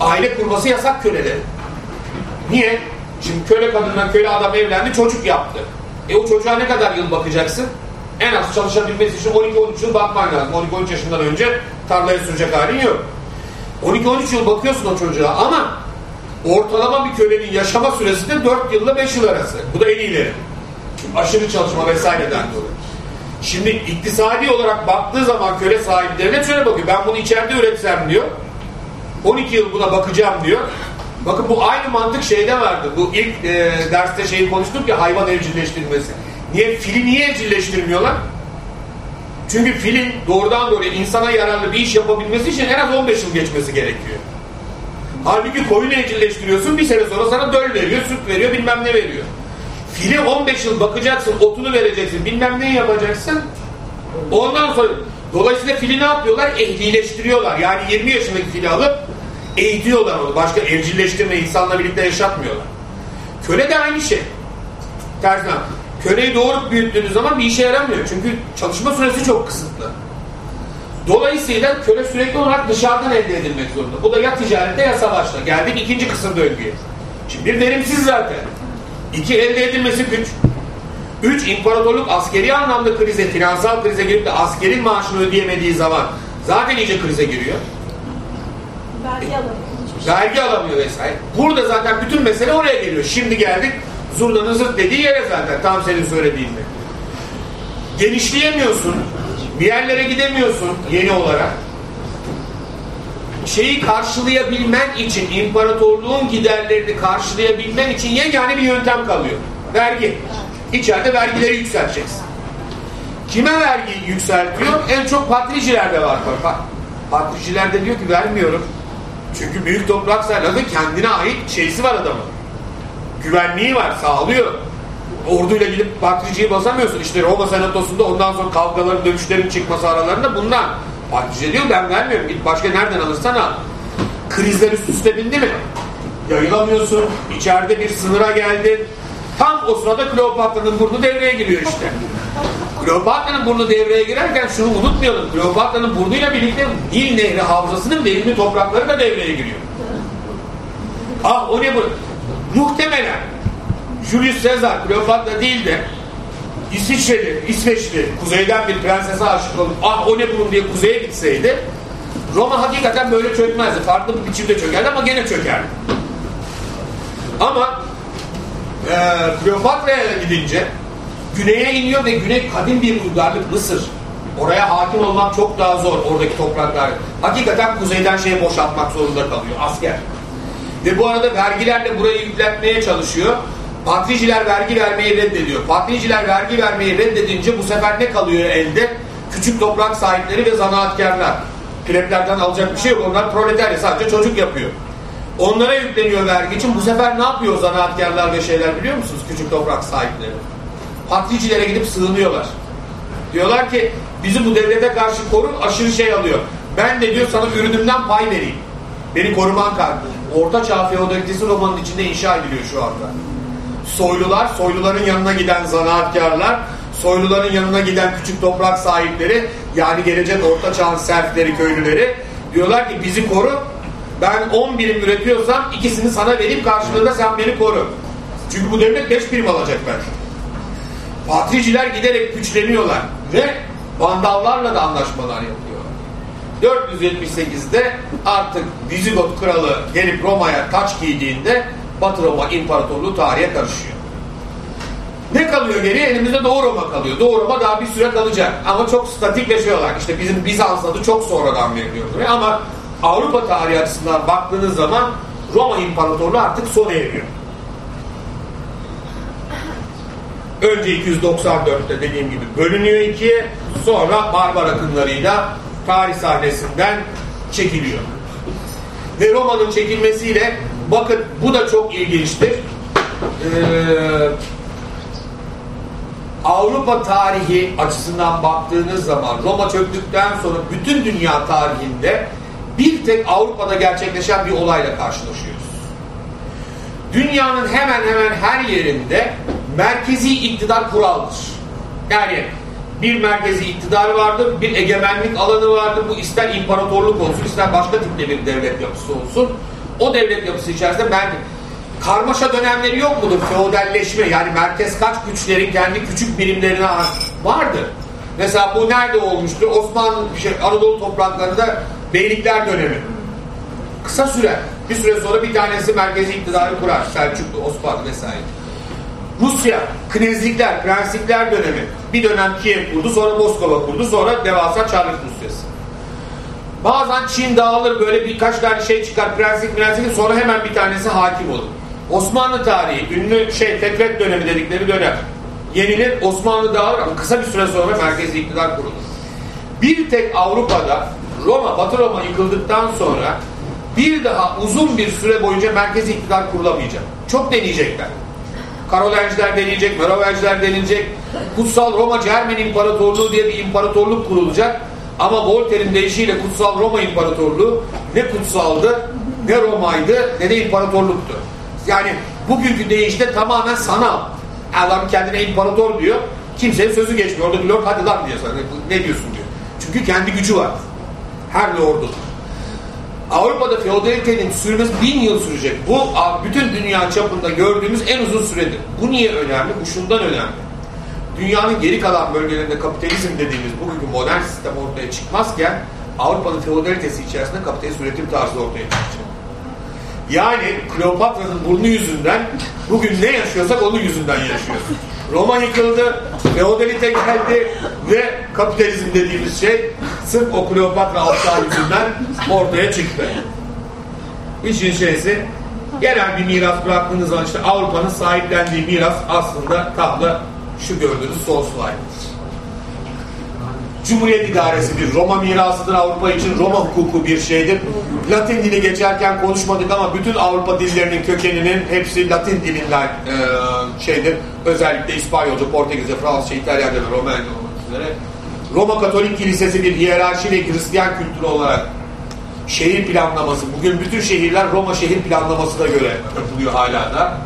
aile kurması yasak köleler. Niye? Şimdi köle kadından köle adam evlendi, çocuk yaptı. E o çocuğa ne kadar yıl bakacaksın? En az çalışabilmesi için 12-13 yıl bakman lazım. 12-13 yaşından önce tarlaya sürecek halin yok. 12-13 yıl bakıyorsun o çocuğa ama ortalama bir kölenin yaşama süresi de 4 yılla 5 yıl arası. Bu da en iyileri. Aşırı çalışma vesaireden dolayı. Şimdi iktisadi olarak baktığı zaman köle devlet şöyle bakıyor. Ben bunu içeride üretsem diyor. 12 yıl buna bakacağım diyor. Bakın bu aynı mantık şeyde vardı. Bu ilk e, derste şeyi konuştuk ya hayvan evcilleştirilmesi. Niye? Fili niye evcilleştirmiyorlar? Çünkü filin doğrudan doğruya insana yararlı bir iş yapabilmesi için en az 15 yıl geçmesi gerekiyor. Halbuki koyunu evcilleştiriyorsun bir sene sonra sana döl veriyor, süt veriyor, bilmem ne veriyor. Fili 15 yıl bakacaksın, otunu vereceksin, bilmem ne yapacaksın. Ondan sonra dolayısıyla fili ne yapıyorlar? Ehlileştiriyorlar. Yani 20 yaşındaki fili alıp eğitiyorlar onu. Başka evcilleştirme, insanla birlikte yaşatmıyorlar. Köle de aynı şey. Tersine. Köleyi doğurup büyüttüğünüz zaman bir işe yaramıyor. Çünkü çalışma süresi çok kısıtlı. Dolayısıyla köle sürekli olarak dışarıdan elde edilmek zorunda. Bu da ya ticarette ya savaşta. Geldik ikinci kısım döngüye. Şimdi bir verimsiz zaten. İki elde edilmesi güç. Üç imparatorluk askeri anlamda krize, finansal krize girip de askerin maaşını ödeyemediği zaman zaten iyice krize giriyor. Vergi alamıyor. Vergi alamıyor vesaire. Burada zaten bütün mesele oraya geliyor. Şimdi geldik zurnanın zırt dediği yere zaten tam senin söylediğinde. Genişleyemiyorsun. Bir yerlere gidemiyorsun yeni olarak. Şeyi karşılayabilmen için, imparatorluğun giderlerini karşılayabilmen için yegane bir yöntem kalıyor. Vergi. İçeride vergileri yükselteceksin. Kime vergi yükseltiyor? En çok patricilerde var. Bak, Patriciler de diyor ki vermiyorum. Çünkü büyük toprak sayıları kendine ait şeysi var adamın. Güvenliği var, sağlıyor. Orduyla gidip patriciyi basamıyorsun. İşte Roma senatosunda ondan sonra kavgaların, dövüşlerin çıkması aralarında bundan. Patrici diyor ben vermiyorum. Git başka nereden alırsan al. Krizler üst üste bindi mi? Yayılamıyorsun. İçeride bir sınıra geldin. Tam o sırada Kleopatra'nın burnu devreye giriyor işte. Kleopatra'nın burnu devreye girerken şunu unutmayalım. Kleopatra'nın burnuyla birlikte Nil Nehri havzasının verimli toprakları da devreye giriyor. Ah o ne bu? Muhtemelen Julius Caesar Kleopatra değil de İsviçreli, İsveçli, kuzeyden bir prensese aşık olup ah o ne bunun diye kuzeye gitseydi Roma hakikaten böyle çökmezdi. Farklı bir biçimde çökerdi ama gene çökerdi. Ama e, Kleopatra'ya gidince güneye iniyor ve güney kadim bir uygarlık Mısır. Oraya hakim olmak çok daha zor oradaki topraklar. Hakikaten kuzeyden şeyi boşaltmak zorunda kalıyor asker. Ve bu arada vergilerle burayı yükletmeye çalışıyor. Patriciler vergi vermeyi reddediyor. Patriciler vergi vermeyi reddedince bu sefer ne kalıyor elde? Küçük toprak sahipleri ve zanaatkarlar. Pleblerden alacak bir şey yok. Onlar proletarya sadece çocuk yapıyor. Onlara yükleniyor vergi için. Bu sefer ne yapıyor zanaatkarlar ve şeyler biliyor musunuz? Küçük toprak sahipleri. Patricilere gidip sığınıyorlar. Diyorlar ki bizi bu devlete karşı koru aşırı şey alıyor. Ben de diyor sana ürünümden pay vereyim. Beni koruman kalk. Orta Çağ feodalitesi romanın içinde inşa ediliyor şu anda. Soylular, soyluların yanına giden zanaatkarlar, soyluların yanına giden küçük toprak sahipleri, yani gelecek Orta Çağ'ın serfleri, köylüleri diyorlar ki bizi koru. Ben 10 birim üretiyorsam ikisini sana vereyim karşılığında sen beni koru. Çünkü bu devlet 5 birim alacak ben. Patriciler giderek güçleniyorlar ve Vandallarla da anlaşmalar yapıyorlar. 478'de artık Vizigot kralı gelip Roma'ya taç giydiğinde Batı Roma İmparatorluğu tarihe karışıyor. Ne kalıyor geriye? Elimizde Doğu Roma kalıyor. Doğu Roma daha bir süre kalacak. Ama çok statikleşiyorlar. İşte bizim Bizans adı çok sonradan veriliyor. Ama Avrupa tarihi açısından baktığınız zaman Roma İmparatorluğu artık sona eriyor. Önce 294'te dediğim gibi bölünüyor ikiye. Sonra barbar akınlarıyla tarih sahnesinden çekiliyor. Ve Roma'nın çekilmesiyle bakın bu da çok ilginçtir. Ee, Avrupa tarihi açısından baktığınız zaman Roma çöktükten sonra bütün dünya tarihinde bir tek Avrupa'da gerçekleşen bir olayla karşılaşıyoruz. Dünyanın hemen hemen her yerinde merkezi iktidar kuraldır. Yani bir merkezi iktidar vardır, bir egemenlik alanı vardır. Bu ister imparatorluk olsun, ister başka tipte bir devlet yapısı olsun. O devlet yapısı içerisinde ben karmaşa dönemleri yok mudur? Feodalleşme yani merkez kaç güçlerin kendi küçük birimlerine vardır. Mesela bu nerede olmuştur? Osmanlı şey, Anadolu topraklarında beylikler dönemi. Kısa süre. Bir süre sonra bir tanesi merkezi iktidarı kurar. Selçuklu, Osmanlı vesaire. Rusya, knezlikler, prenslikler dönemi. Bir dönem Kiev kurdu, sonra Moskova kurdu, sonra devasa Çarlık Rusyası. Bazen Çin dağılır, böyle birkaç tane şey çıkar, prenslik, prenslik, sonra hemen bir tanesi hakim olur. Osmanlı tarihi, ünlü şey Fetret dönemi dedikleri dönem. Yenilir, Osmanlı dağılır ama kısa bir süre sonra merkezi iktidar kurulur. Bir tek Avrupa'da Roma, Batı Roma yıkıldıktan sonra bir daha uzun bir süre boyunca merkezi iktidar kurulamayacak. Çok deneyecekler. Karolenciler deneyecek, Merovenciler deneyecek. Kutsal Roma Cermen İmparatorluğu diye bir imparatorluk kurulacak. Ama Voltaire'in deyişiyle Kutsal Roma İmparatorluğu ne kutsaldı, ne Roma'ydı, ne de imparatorluktu. Yani bugünkü deyişte tamamen sanal. Adam kendine imparator diyor. Kimsenin sözü geçmiyor. Orada lord hadi lan diyor sana. Ne diyorsun diyor. Çünkü kendi gücü var. Her lordun. Avrupa'da feodalitenin sürmesi bin yıl sürecek. Bu bütün dünya çapında gördüğümüz en uzun süredir. Bu niye önemli? Bu şundan önemli. Dünyanın geri kalan bölgelerinde kapitalizm dediğimiz bugünkü modern sistem ortaya çıkmazken Avrupa'nın feodalitesi içerisinde kapitalist üretim tarzı ortaya çıkacak. Yani Kleopatra'nın burnu yüzünden bugün ne yaşıyorsak onun yüzünden yaşıyoruz. Roma yıkıldı, feodalite geldi ve kapitalizm dediğimiz şey sırf o Kleopatra alçağı yüzünden ortaya çıktı. İşin şeysi genel bir miras bıraktığınız zaman işte Avrupa'nın sahiplendiği miras aslında tam şu gördüğünüz sol slide. Cumhuriyet idaresidir. Roma mirasıdır Avrupa için. Roma hukuku bir şeydir. Latin dili geçerken konuşmadık ama bütün Avrupa dillerinin kökeninin hepsi Latin dilinden e, şeydir. Özellikle İspanyolca, Portekizce, Fransızca, İtalyanca ve Romanya olmak üzere. Roma Katolik Kilisesi bir hiyerarşi ve Hristiyan kültürü olarak şehir planlaması, bugün bütün şehirler Roma şehir planlamasına göre yapılıyor hala da.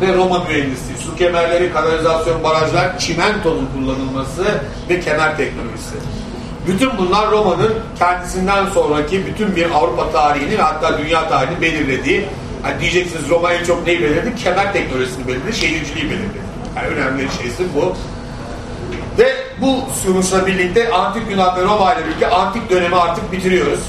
Ve Roma mühendisliği, su kemerleri, kanalizasyon, barajlar, çimentonun kullanılması ve kemer teknolojisi. Bütün bunlar Roma'nın kendisinden sonraki bütün bir Avrupa tarihini ve hatta dünya tarihini belirlediği, hani diyeceksiniz Roma çok neyi belirledi? Kemer teknolojisini belirledi, şehirciliği belirledi. Yani önemli şeysi bu. Ve bu sonuçla birlikte Antik Yunan ve Roma ile birlikte antik dönemi artık bitiriyoruz.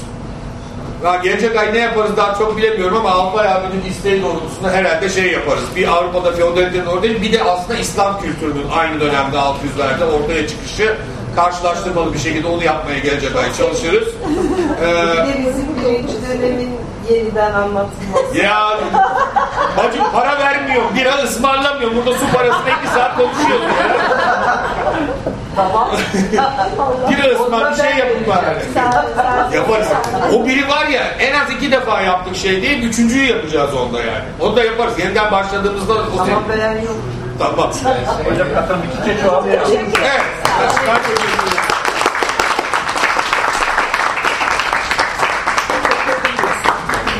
Ya gelecek ay ne yaparız daha çok bilemiyorum ama Alpay abinin isteği doğrultusunda herhalde şey yaparız. Bir Avrupa'da feodalitenin orada bir de aslında İslam kültürünün aynı dönemde 600'lerde ortaya çıkışı karşılaştırmalı bir şekilde onu yapmaya gelecek ay çalışırız. Ee, Bir de bizim dönemin yeniden anlatılması. ya bacım para vermiyor, bira ısmarlamıyor. Burada su parasını iki saat konuşuyoruz ya. Tamam. Bira ısmar bir şey yapın bari. Yaparız. O biri var ya en az iki defa yaptık şey değil, üçüncüyü yapacağız onda yani. Onu da yaparız. Yeniden başladığımızda o senin. ben yok. Tamam. Hocam bir çiçek çoğalıyor. Evet. Kaç-